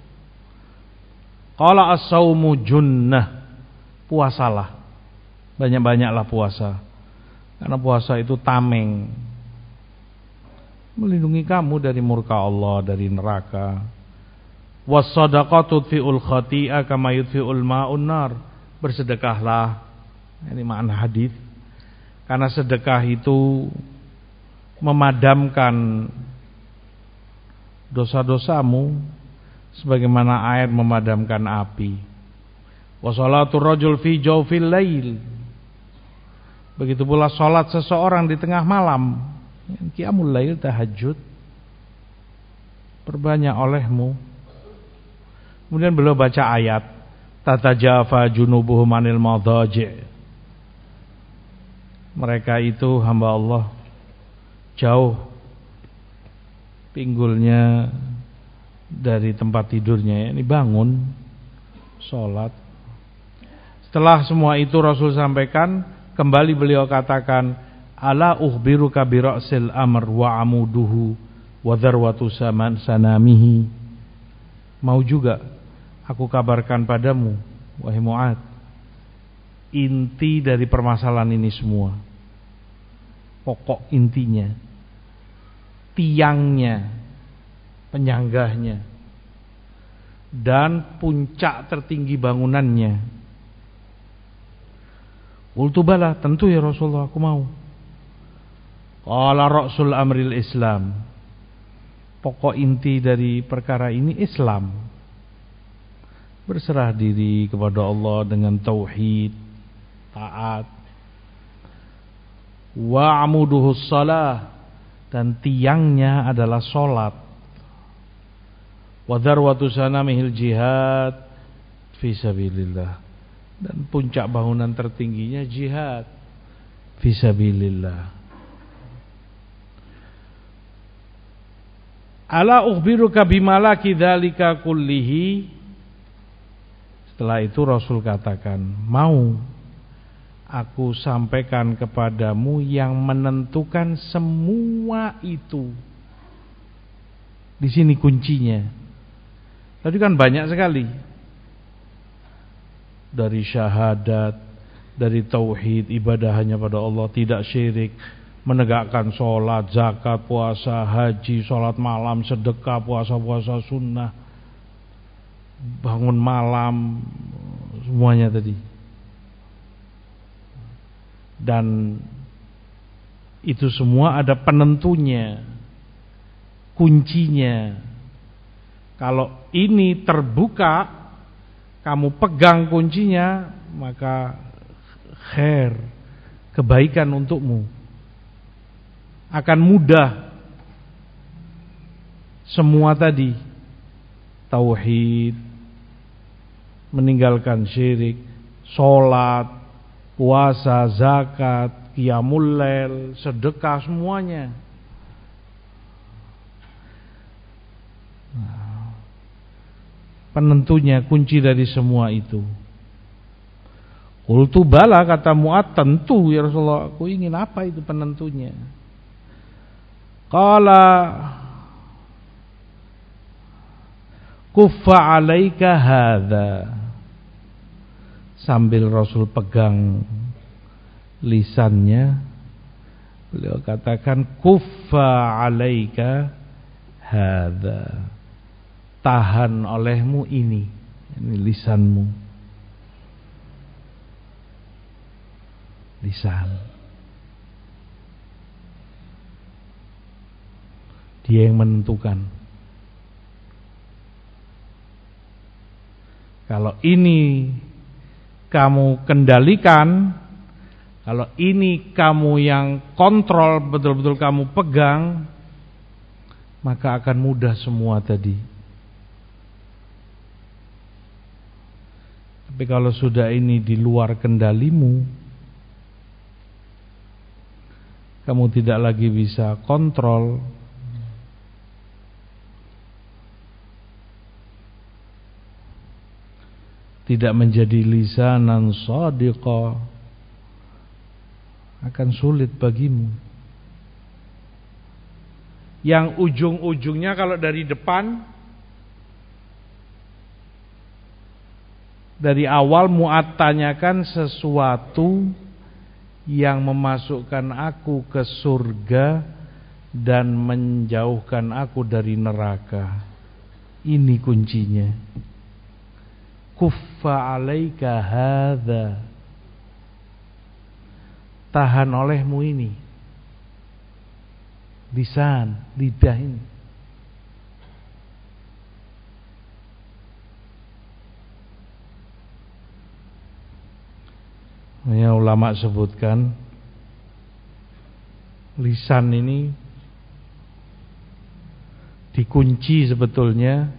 Qala as-saumu junnah. Puasalah. Banyak-banyaklah puasa. Karena puasa itu tameng. Melindungi kamu dari murka Allah, dari neraka. Was-sadaqatu tudfi'ul khati'a kama yudfi'ul ma'un nar. Bersedekahlah. Ini makna hadis. Karena sedekah itu memadamkan dosa-dosamu sebagaimana air memadamkan api. Wa salatul rajul fi jawfil lail. Begitu pula salat seseorang di tengah malam. Qiyamul lail tahajud. Perbanyak olehmu. Kemudian beliau baca ayat tatajafa junubuhum anil madaji. Mereka itu hamba Allah jauh pinggulnya dari tempat tidurnya ini bangun sholat setelah semua itu Rasul sampaikan kembali beliau katakan ala uhbiru kabirasil amr wa amuduhu wa dharwatu saman sanamihi mau juga aku kabarkan padamu wahai Mu'ad inti dari permasalahan ini semua pokok intinya tiangnya penyanggahnya dan puncak tertinggi bangunannya. Ultubala tentu ya Rasulullah aku mau. Qala Rasul amril Islam. Pokok inti dari perkara ini Islam. Berserah diri kepada Allah dengan tauhid, taat. Wa amuduhus salah dan tiangnya adalah solat wa darwatu sanamihil jihad fi sabilillah dan puncak bangunan tertingginya jihad fi sabilillah ala ukhbiruka bimalaki dzalika kullihi? Setelah itu Rasul katakan mau aku sampaikan kepadamu yang menentukan semua itu. Di sini kuncinya. Tadi kan banyak sekali. Dari syahadat, dari tauhid, ibadah hanya pada Allah, tidak syirik, menegakkan sholat, zakat, puasa, haji, sholat malam, sedekah, puasa-puasa sunnah, bangun malam, semuanya tadi. Dan itu semua ada penentunya, kuncinya. Kalau ini terbuka, kamu pegang kuncinya, maka khair, kebaikan untukmu. Akan mudah. Semua tadi. Tauhid, meninggalkan syirik, sholat, puasa, zakat, qiyamul sedekah semuanya. penentunya, kunci dari semua itu. Qultu bala kata Mu'ad tentu ya Rasulullah. Aku ingin apa itu penentunya. Qala kuffa alaika hadha? Sambil Rasul pegang lisannya beliau katakan kuffa alaika hadha? Tahan olehmu ini ini lisanmu. Lisan Dia yang menentukan. Kalau ini kamu kendalikan, kalau ini kamu yang kontrol, betul-betul kamu pegang, maka akan mudah semua tadi. Tapi kalau sudah ini di luar kendalimu, kamu tidak lagi bisa kontrol, tidak menjadi lisanan sadiqa akan sulit bagimu. Yang ujung-ujungnya kalau dari depan dari awal muat tanyakan sesuatu yang memasukkan aku ke surga dan menjauhkan aku dari neraka. Ini kuncinya kuffa alaika hadza tahan olehmu ini. Lisan lidah ini. Ya ulama sebutkan lisan ini dikunci sebetulnya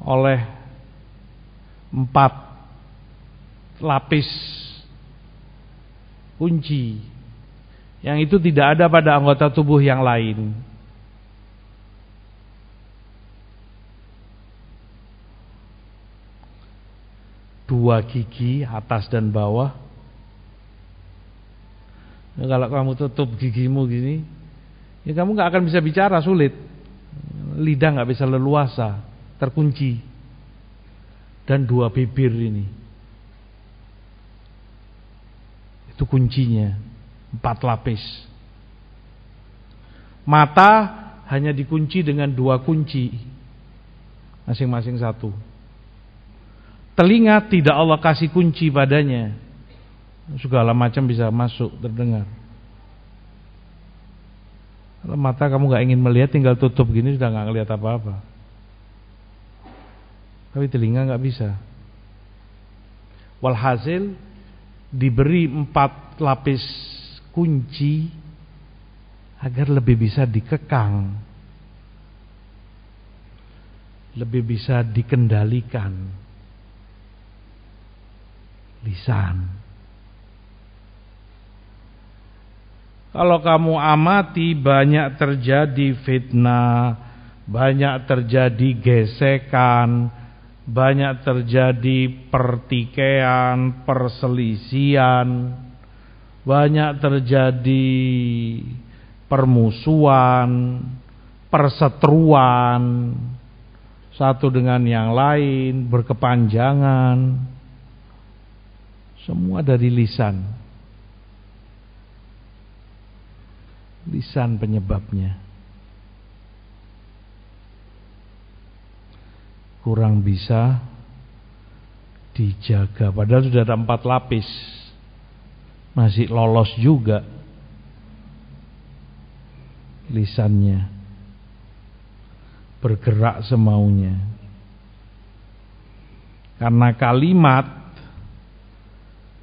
oleh empat lapis kunci yang itu tidak ada pada anggota tubuh yang lain. Dua gigi atas dan bawah. Ya, kalau kamu tutup gigimu gini, ya kamu nggak akan bisa bicara sulit. Lidah nggak bisa leluasa terkunci. Dan dua bibir ini. Itu kuncinya. Empat lapis. Mata hanya dikunci dengan dua kunci. Masing-masing satu. Telinga tidak Allah kasih kunci padanya. Segala macam bisa masuk terdengar. Kalau mata kamu nggak ingin melihat tinggal tutup gini sudah nggak ngelihat apa-apa tapi telinga nggak bisa. Walhasil diberi empat lapis kunci agar lebih bisa dikekang, lebih bisa dikendalikan. Lisan. Kalau kamu amati banyak terjadi fitnah, banyak terjadi gesekan, banyak terjadi pertikaian, perselisian, banyak terjadi permusuhan, perseteruan satu dengan yang lain, berkepanjangan. Semua dari lisan. Lisan penyebabnya. Kurang bisa dijaga. Padahal sudah ada empat lapis, masih lolos juga lisannya bergerak semaunya. Karena kalimat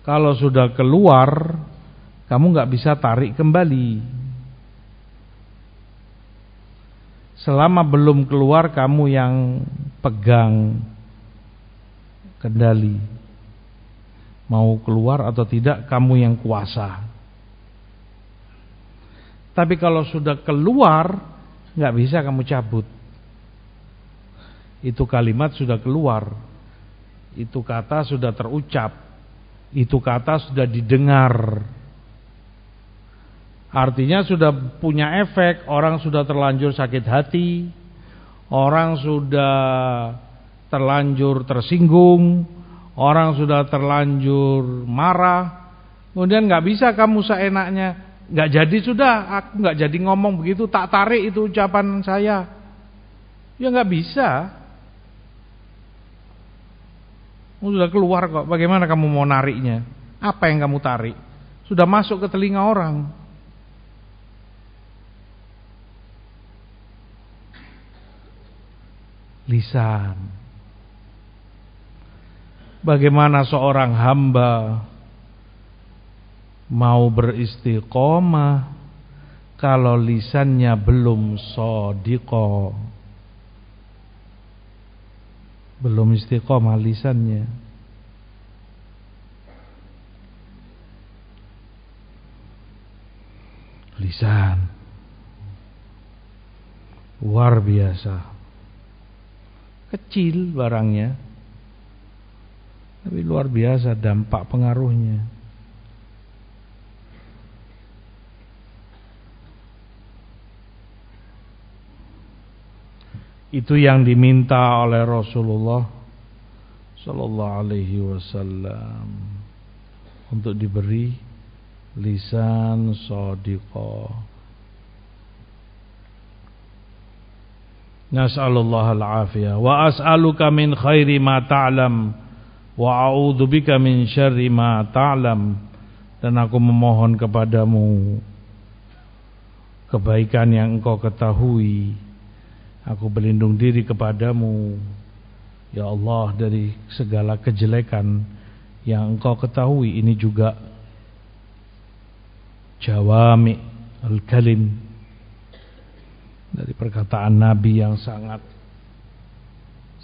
kalau sudah keluar kamu nggak bisa tarik kembali. Selama belum keluar kamu yang pegang kendali. Mau keluar atau tidak kamu yang kuasa. Tapi kalau sudah keluar nggak bisa kamu cabut. Itu kalimat sudah keluar. Itu kata sudah terucap. Itu kata sudah didengar. Artinya sudah punya efek, orang sudah terlanjur sakit hati, orang sudah terlanjur tersinggung, orang sudah terlanjur marah. Kemudian nggak bisa kamu seenaknya, nggak jadi sudah, aku nggak jadi ngomong begitu, tak tarik itu ucapan saya. Ya nggak bisa. Sudah keluar kok, bagaimana kamu mau nariknya? Apa yang kamu tarik? Sudah masuk ke telinga orang. Lisan. Bagaimana seorang hamba mau beristiqomah kalau lisannya belum sodiko belum istiqomah lisannya. Lisan. Luar biasa kecil barangnya tapi luar biasa dampak pengaruhnya Itu yang diminta oleh Rasulullah sallallahu alaihi wasallam untuk diberi lisan shadiqa. Nas'alullah al-afiyah wa as'aluka min khairi ma ta'lam. Wa a'udzubika min syarri ma ta'lam. Dan aku memohon kepadamu kebaikan yang engkau ketahui. Aku berlindung diri kepadamu. Ya Allah dari segala kejelekan Yang engkau ketahui. Ini juga Jawami Al-Kalim Dari perkataan Nabi yang sangat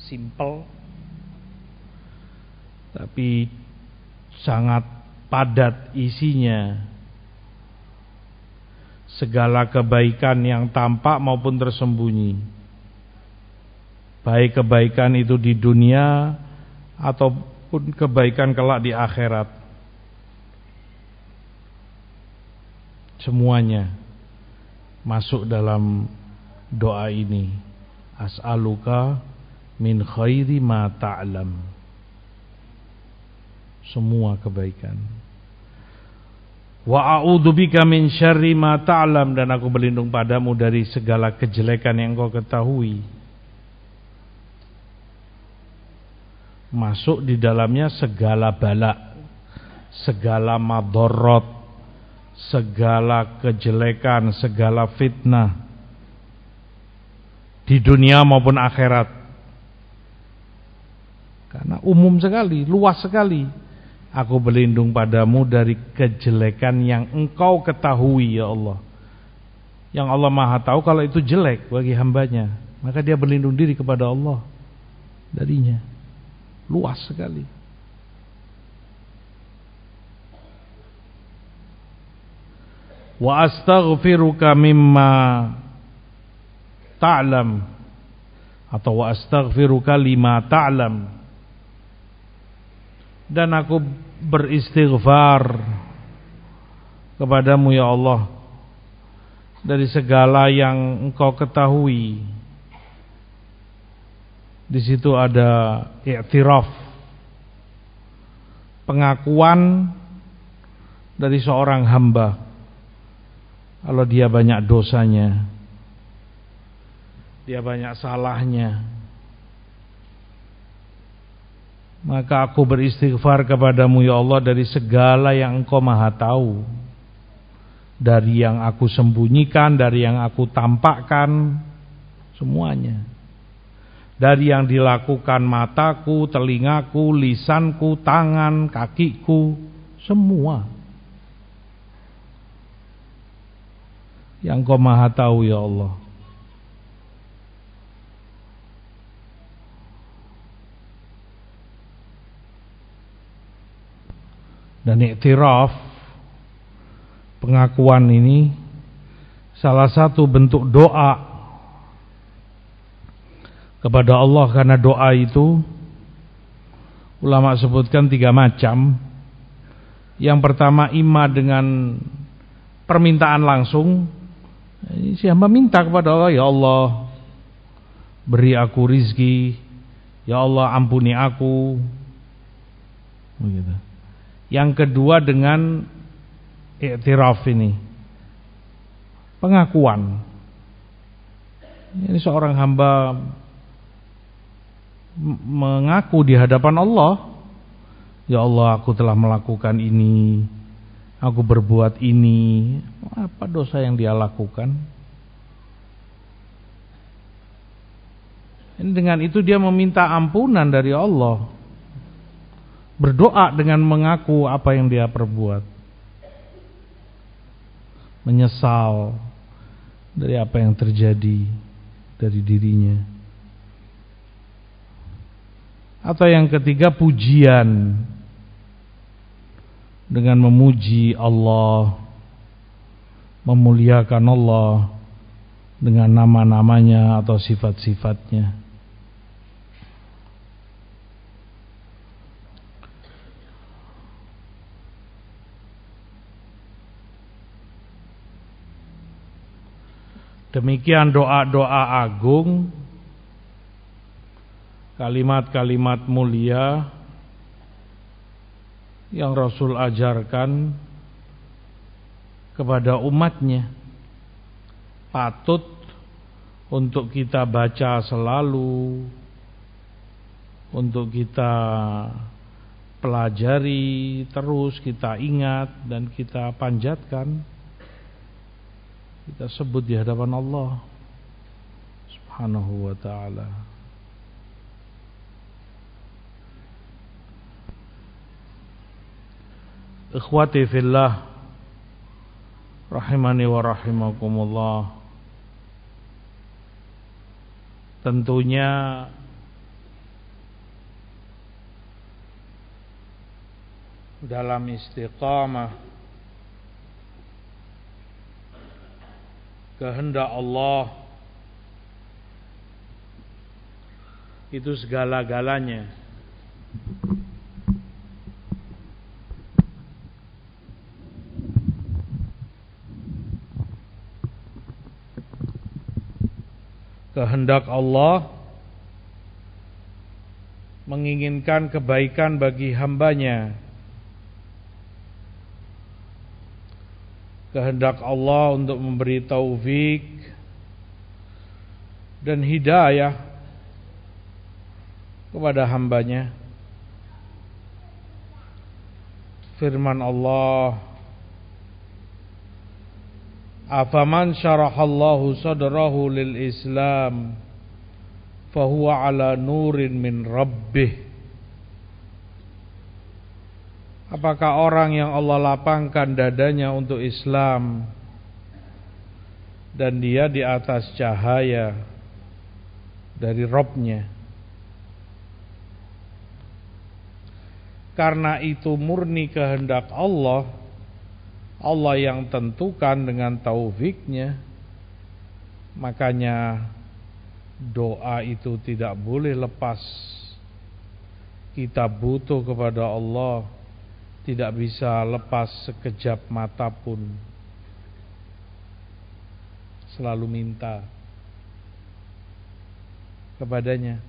Simple Tapi Sangat padat isinya Segala kebaikan yang tampak maupun tersembunyi Baik kebaikan itu di dunia ataupun kebaikan kelak di akhirat. Semuanya masuk dalam doa ini. As'aluka min khairi ma ta'lam. Semua kebaikan. Wa a'udzubika min syarri ma ta'lam dan aku berlindung padamu dari segala kejelekan yang kau ketahui. masuk di dalamnya segala bala, segala madorot, segala kejelekan, segala fitnah di dunia maupun akhirat. Karena umum sekali, luas sekali. Aku berlindung padamu dari kejelekan yang engkau ketahui ya Allah. Yang Allah maha tahu kalau itu jelek bagi hambanya. Maka dia berlindung diri kepada Allah darinya. Luas sekali. Wa astaghfiruka mimma ta'lam atau wa astaghfiruka lima ta'lam. Dan aku beristighfar kepadamu ya Allah dari segala yang engkau ketahui. Di situ ada i'tiraf pengakuan dari seorang hamba. Kalau dia banyak dosanya dia banyak salahnya maka aku beristighfar kepadamu ya Allah dari segala yang engkau maha tahu dari yang aku sembunyikan dari yang aku tampakkan semuanya dari yang dilakukan mataku, telingaku, lisanku, tangan, kakiku, semua. Yang kau maha tahu ya Allah. Dan iktiraf pengakuan ini salah satu bentuk doa kepada Allah karena doa itu ulama sebutkan tiga macam. Yang pertama ima dengan permintaan langsung. Siapa minta kepada Allah, ya Allah beri aku rizki, ya Allah ampuni aku. Begitu. Yang kedua dengan iktiraf ini. Pengakuan. Ini seorang hamba mengaku di hadapan Allah, ya Allah aku telah melakukan ini, aku berbuat ini, apa dosa yang dia lakukan? Dengan itu dia meminta ampunan dari Allah. Berdoa dengan mengaku apa yang dia perbuat. Menyesal dari apa yang terjadi dari dirinya. Atau yang ketiga pujian dengan memuji Allah, memuliakan Allah dengan nama-namanya atau sifat-sifatnya. Demikian doa-doa agung, kalimat-kalimat mulia yang Rasul ajarkan kepada umatnya. Patut untuk kita baca selalu untuk kita pelajari terus kita ingat dan kita panjatkan kita sebut di hadapan Allah Subhanahu wa taala. Ikhwati fillah rahimani wa rahimakumullah. Tentunya dalam istiqamah kehendak Allah. Itu segala-galanya. Kehendak Allah menginginkan kebaikan bagi hambanya kehendak Allah untuk memberi taufik dan hidayah kepada hambanya. Firman Allah afaman syarahallahu sadrahu lil islam fahuwa ala nurin min rabbih Apakah orang yang Allah lapangkan dadanya untuk Islam dan dia di atas cahaya dari Robnya. Karena itu murni kehendak Allah, Allah yang tentukan dengan taufiknya, makanya doa itu tidak boleh lepas. Kita butuh kepada Allah tidak bisa lepas sekejap mata pun. Selalu minta kepadanya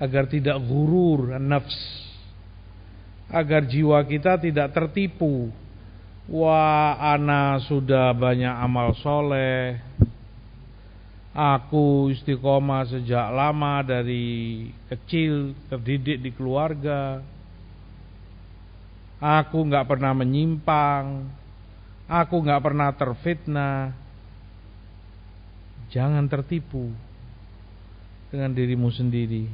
agar tidak gurur nafs agar jiwa kita tidak tertipu. Wah ana sudah banyak amal soleh. Aku istiqomah sejak lama dari kecil terdidik di keluarga Aku nggak pernah menyimpang. Aku nggak pernah terfitnah. Jangan tertipu dengan dirimu sendiri.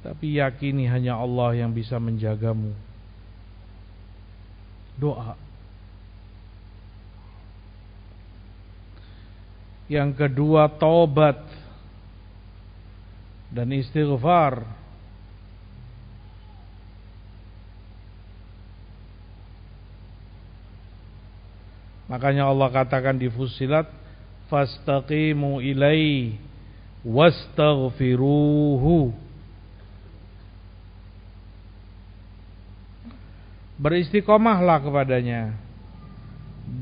Tapi yakini hanya Allah yang bisa menjagamu. Doa. Yang kedua taubat dan istighfar. Makanya Allah katakan di Fusilat fastaqimu ilai wastaghfiruhu. Beristiqomahlah kepadanya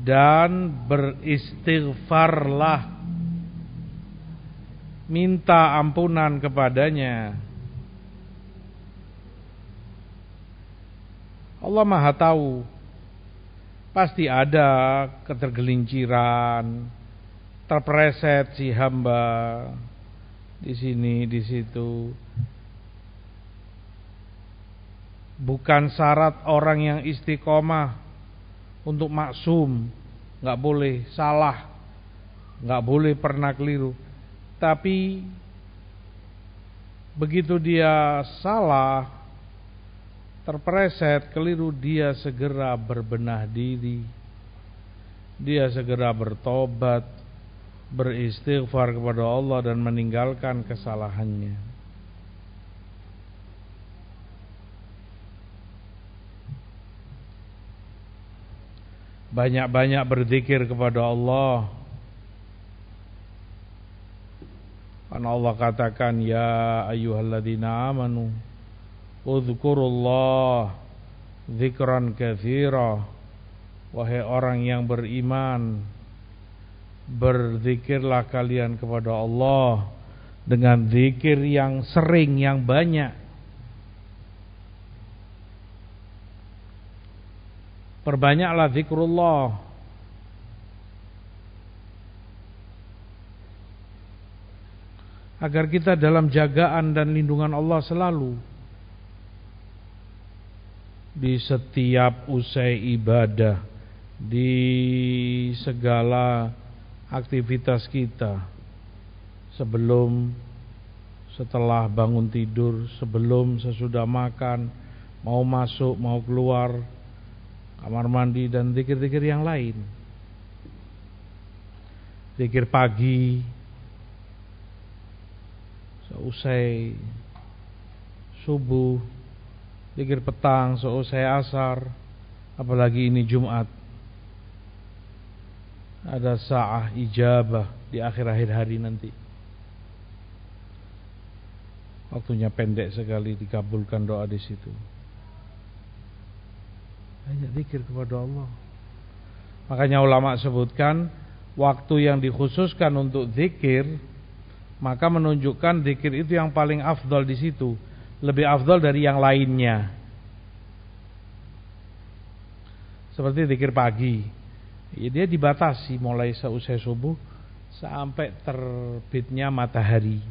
dan beristighfarlah. Minta ampunan kepadanya. Allah Maha tahu pasti ada ketergelinciran, terpreset si hamba di sini di situ. Bukan syarat orang yang istiqomah untuk maksum, nggak boleh salah, nggak boleh pernah keliru. Tapi begitu dia salah, terpreset, keliru, dia segera berbenah diri. Dia segera bertobat, beristighfar kepada Allah dan meninggalkan kesalahannya. Banyak-banyak berzikir kepada Allah. Karena Allah katakan ya ayyuhalladzina amanu udhkurullah dzikran katsira wahai orang yang beriman berzikirlah kalian kepada Allah dengan zikir yang sering yang banyak. Perbanyaklah zikrullah. Agar kita dalam jagaan dan lindungan Allah selalu di setiap usai ibadah di segala aktivitas kita sebelum setelah bangun tidur, sebelum sesudah makan, mau masuk, mau keluar, kamar mandi dan zikir-zikir yang lain. Zikir pagi, seusai subuh, zikir petang, seusai asar, apalagi ini Jumat ada sa'ah ijabah di akhir-akhir hari nanti. Waktunya pendek sekali dikabulkan doa di situ. Banyak zikir kepada Allah. Makanya ulama sebutkan waktu yang dikhususkan untuk zikir maka menunjukkan zikir itu yang paling afdol di situ, lebih afdol dari yang lainnya. Seperti zikir pagi, ya dia dibatasi mulai seusai subuh sampai terbitnya matahari.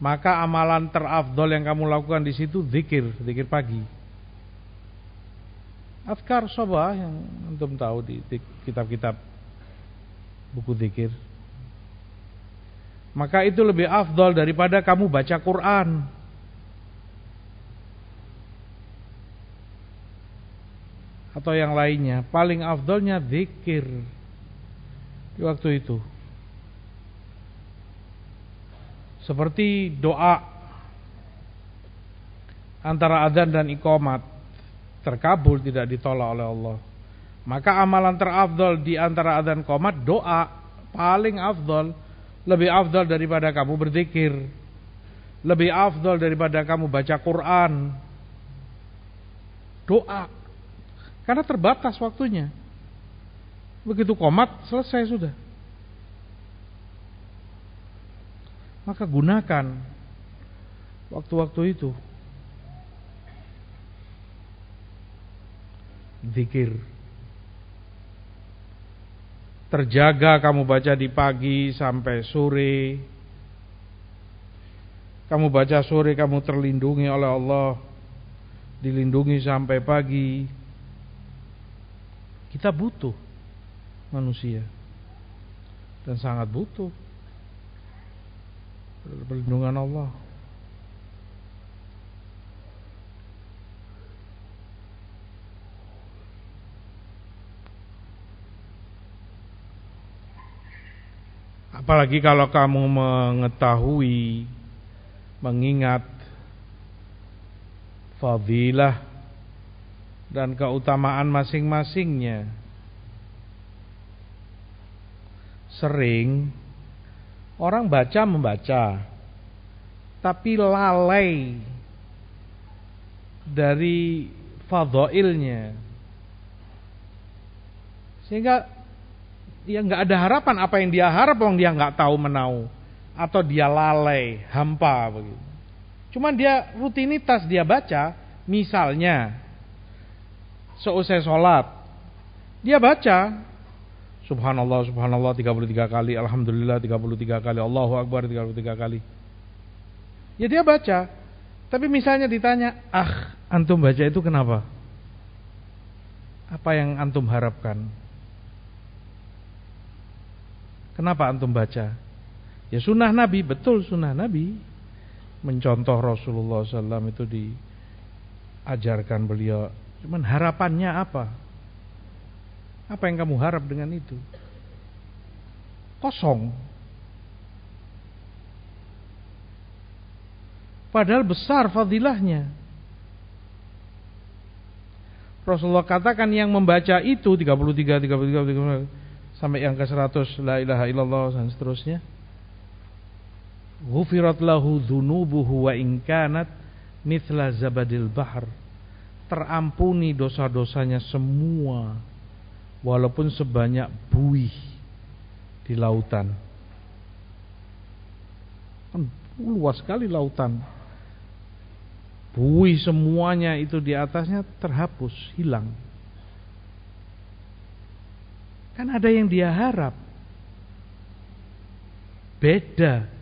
Maka amalan terafdol yang kamu lakukan di situ zikir, zikir pagi. Afkar soba yang antum tahu di kitab-kitab buku zikir. Maka itu lebih afdol daripada kamu baca Quran. Atau yang lainnya. Paling afdolnya zikir di waktu itu. Seperti doa. Antara adzan dan iqamat. Terkabul tidak ditolak oleh Allah. Maka amalan terafdol di antara adzan iqamat doa. Paling afdol lebih afdol daripada kamu berzikir. Lebih afdol daripada kamu baca Quran. Doa karena terbatas waktunya. Begitu komat, selesai sudah. Maka gunakan waktu-waktu itu. Zikir. Terjaga kamu baca di pagi sampai sore. Kamu baca sore kamu terlindungi oleh Allah. Dilindungi sampai pagi kita butuh manusia dan sangat butuh perlindungan Allah. Apalagi kalau kamu mengetahui, mengingat fadilah dan keutamaan masing-masingnya. Sering orang baca membaca, tapi lalai dari fadhailnya. Sehingga dia nggak ada harapan apa yang dia harap, wong dia nggak tahu menau atau dia lalai, hampa begitu. Cuman dia rutinitas dia baca, misalnya seusai sholat. Dia baca Subhanallah, Subhanallah 33 kali, Alhamdulillah 33 kali, Allahu Akbar 33 kali. Ya dia baca. Tapi misalnya ditanya, ah antum baca itu kenapa? Apa yang antum harapkan? Kenapa antum baca? Ya sunnah Nabi, betul sunnah Nabi. Mencontoh Rasulullah SAW itu diajarkan beliau. Cuman harapannya apa? Apa yang kamu harap dengan itu? Kosong. Padahal besar fadilahnya. Rasulullah katakan yang membaca itu 33, 33, 33 sampai yang ke 100 la ilaha illallah dan seterusnya Ghufirat lahu dhunubuhu wa inkanat mithla zabadil bahar. Terampuni dosa-dosanya semua walaupun sebanyak buih di lautan. Kan luas sekali lautan. Buih semuanya itu di atasnya terhapus, hilang. Kan ada yang dia harap. Beda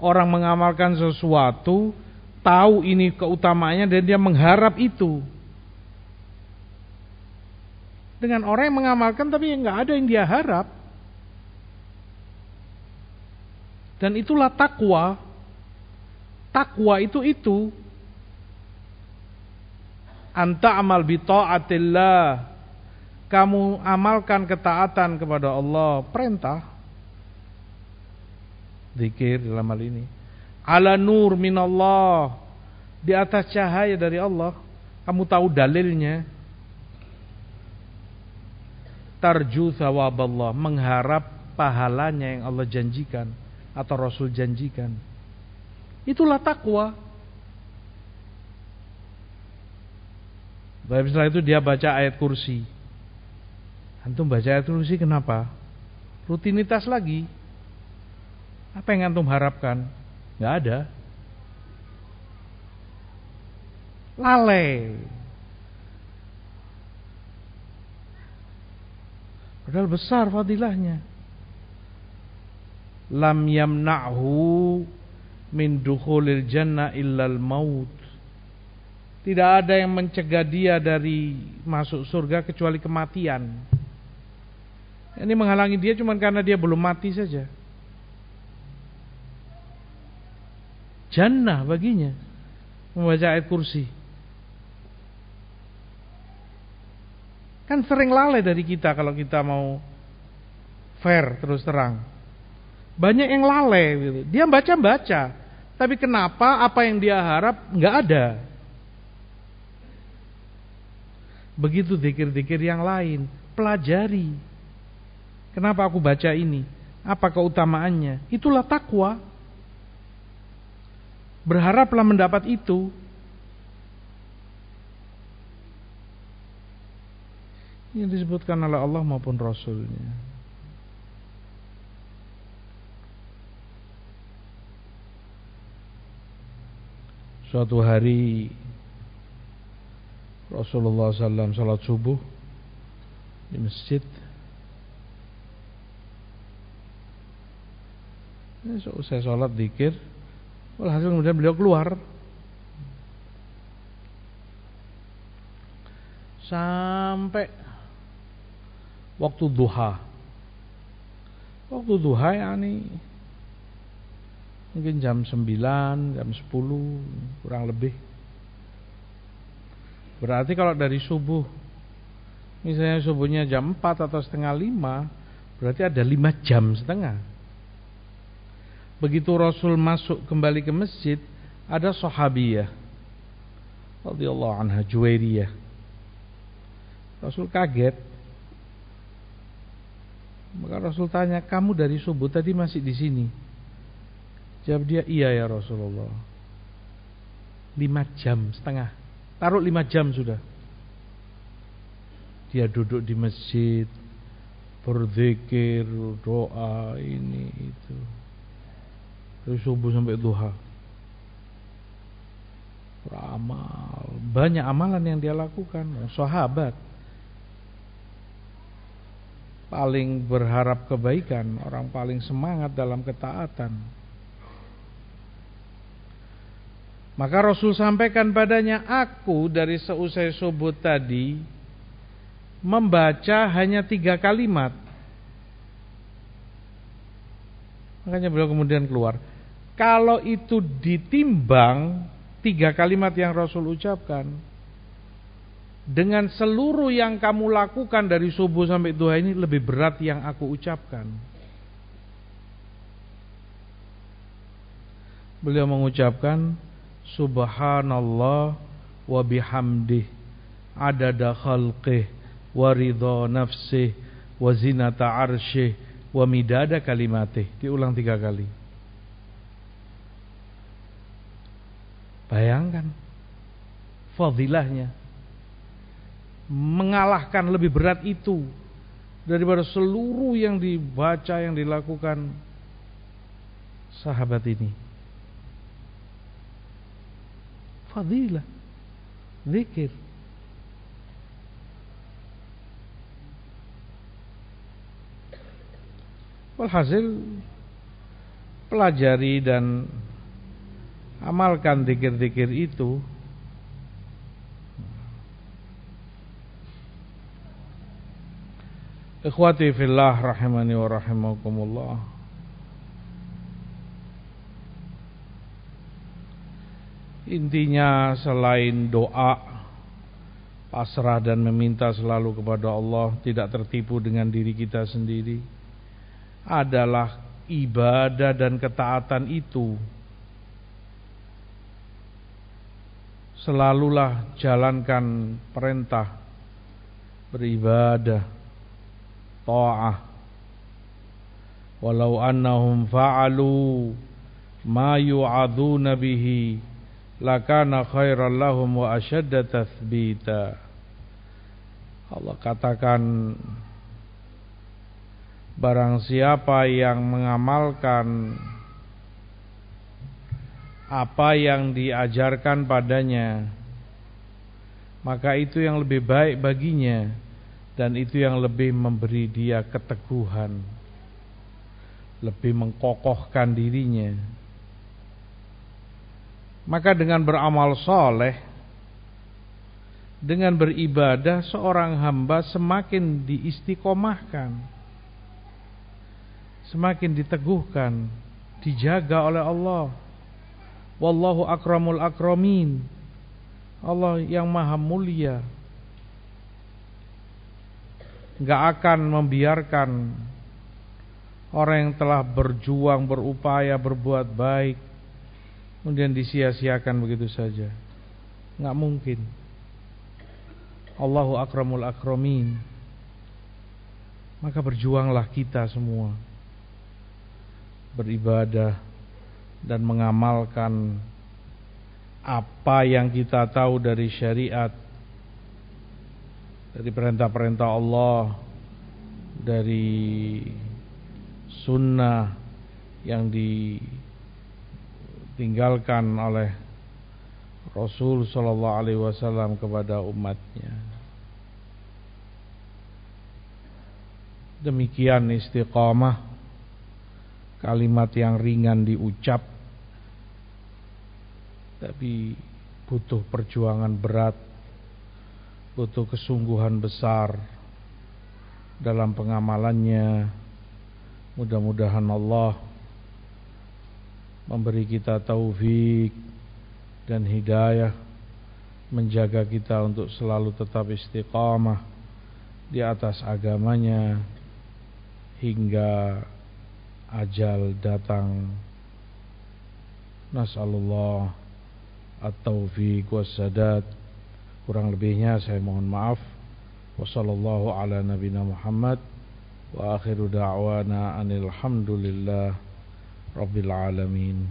Orang mengamalkan sesuatu, tahu ini keutamaannya dan dia mengharap itu. Dengan orang yang mengamalkan tapi nggak ada yang dia harap. Dan itulah takwa. Takwa itu itu. Anta amal bi taatillah. Kamu amalkan ketaatan kepada Allah, perintah zikir dalam hal ini. Ala nur minallah. Di atas cahaya dari Allah. Kamu tahu dalilnya. Tarju thawab Allah. Mengharap pahalanya yang Allah janjikan. Atau Rasul janjikan. Itulah takwa. Baik setelah itu dia baca ayat kursi. Antum baca ayat kursi kenapa? Rutinitas lagi. Apa yang antum harapkan? Gak ada. Lalai. Padahal besar fadilahnya. Lam yamna'hu min dukhulil jannah illal maut. Tidak ada yang mencegah dia dari masuk surga kecuali kematian. Ini menghalangi dia cuma karena dia belum mati saja. Jannah baginya membaca ayat kursi. Kan sering lalai dari kita kalau kita mau fair terus terang. Banyak yang lalai gitu. Dia baca-baca, tapi kenapa apa yang dia harap nggak ada? Begitu dikir-dikir yang lain, pelajari. Kenapa aku baca ini? Apa keutamaannya? Itulah takwa. Berharaplah mendapat itu. Yang disebutkan oleh Allah maupun Rasulnya. Suatu hari Rasulullah SAW salat subuh di masjid. Saya sholat dikir Walhasil kemudian beliau keluar sampai waktu duha. Waktu duha ya ini mungkin jam 9, jam 10 kurang lebih. Berarti kalau dari subuh misalnya subuhnya jam 4 atau setengah 5 berarti ada 5 jam setengah Begitu Rasul masuk kembali ke masjid, ada sahabiyah radhiyallahu anha Juwairiyah. Rasul kaget. Maka Rasul tanya, "Kamu dari subuh tadi masih di sini?" Jawab dia, "Iya ya Rasulullah." Lima jam setengah. Taruh lima jam sudah. Dia duduk di masjid, berzikir, doa ini itu dari subuh sampai duha beramal banyak amalan yang dia lakukan sahabat paling berharap kebaikan orang paling semangat dalam ketaatan maka Rasul sampaikan padanya aku dari seusai subuh tadi membaca hanya tiga kalimat Makanya beliau kemudian keluar. Kalau itu ditimbang tiga kalimat yang Rasul ucapkan dengan seluruh yang kamu lakukan dari subuh sampai duha ini lebih berat yang aku ucapkan. Beliau mengucapkan Subhanallah wa bihamdih adada khalqih wa ridha nafsih wa zinata arsyih wa midada kalimatih. Diulang tiga kali. Bayangkan fadilahnya mengalahkan lebih berat itu daripada seluruh yang dibaca yang dilakukan sahabat ini. Fadilah, zikir. Walhasil pelajari dan amalkan dikir-dikir itu Ikhwati fillah rahimani wa rahimakumullah. Intinya selain doa Pasrah dan meminta selalu kepada Allah Tidak tertipu dengan diri kita sendiri Adalah ibadah dan ketaatan itu. Selalulah jalankan perintah beribadah ta'ah. Walau annahum fa'alu ma yu'aduna bihi lakana khairan lahum wa ashadda tathbita. Allah katakan barang siapa yang mengamalkan apa yang diajarkan padanya maka itu yang lebih baik baginya dan itu yang lebih memberi dia keteguhan lebih mengkokohkan dirinya maka dengan beramal soleh dengan beribadah seorang hamba semakin diistiqomahkan semakin diteguhkan dijaga oleh Allah Wallahu akramul akramin. Allah yang maha mulia. Gak akan membiarkan orang yang telah berjuang, berupaya, berbuat baik kemudian disia-siakan begitu saja. Gak mungkin. Allahu akramul akramin. Maka berjuanglah kita semua. Beribadah dan mengamalkan apa yang kita tahu dari syariat dari perintah-perintah Allah dari sunnah yang ditinggalkan oleh Rasul Shallallahu Alaihi Wasallam kepada umatnya. Demikian istiqamah kalimat yang ringan diucap tapi butuh perjuangan berat butuh kesungguhan besar dalam pengamalannya. Mudah-mudahan Allah memberi kita taufik dan hidayah menjaga kita untuk selalu tetap istiqamah di atas agamanya hingga ajal datang. Nasallallahu at-taufiq wassadat kurang lebihnya saya mohon maaf. Wassallallahu ala nabina Muhammad wa akhiru da'wana anil hamdulillah rabbil alamin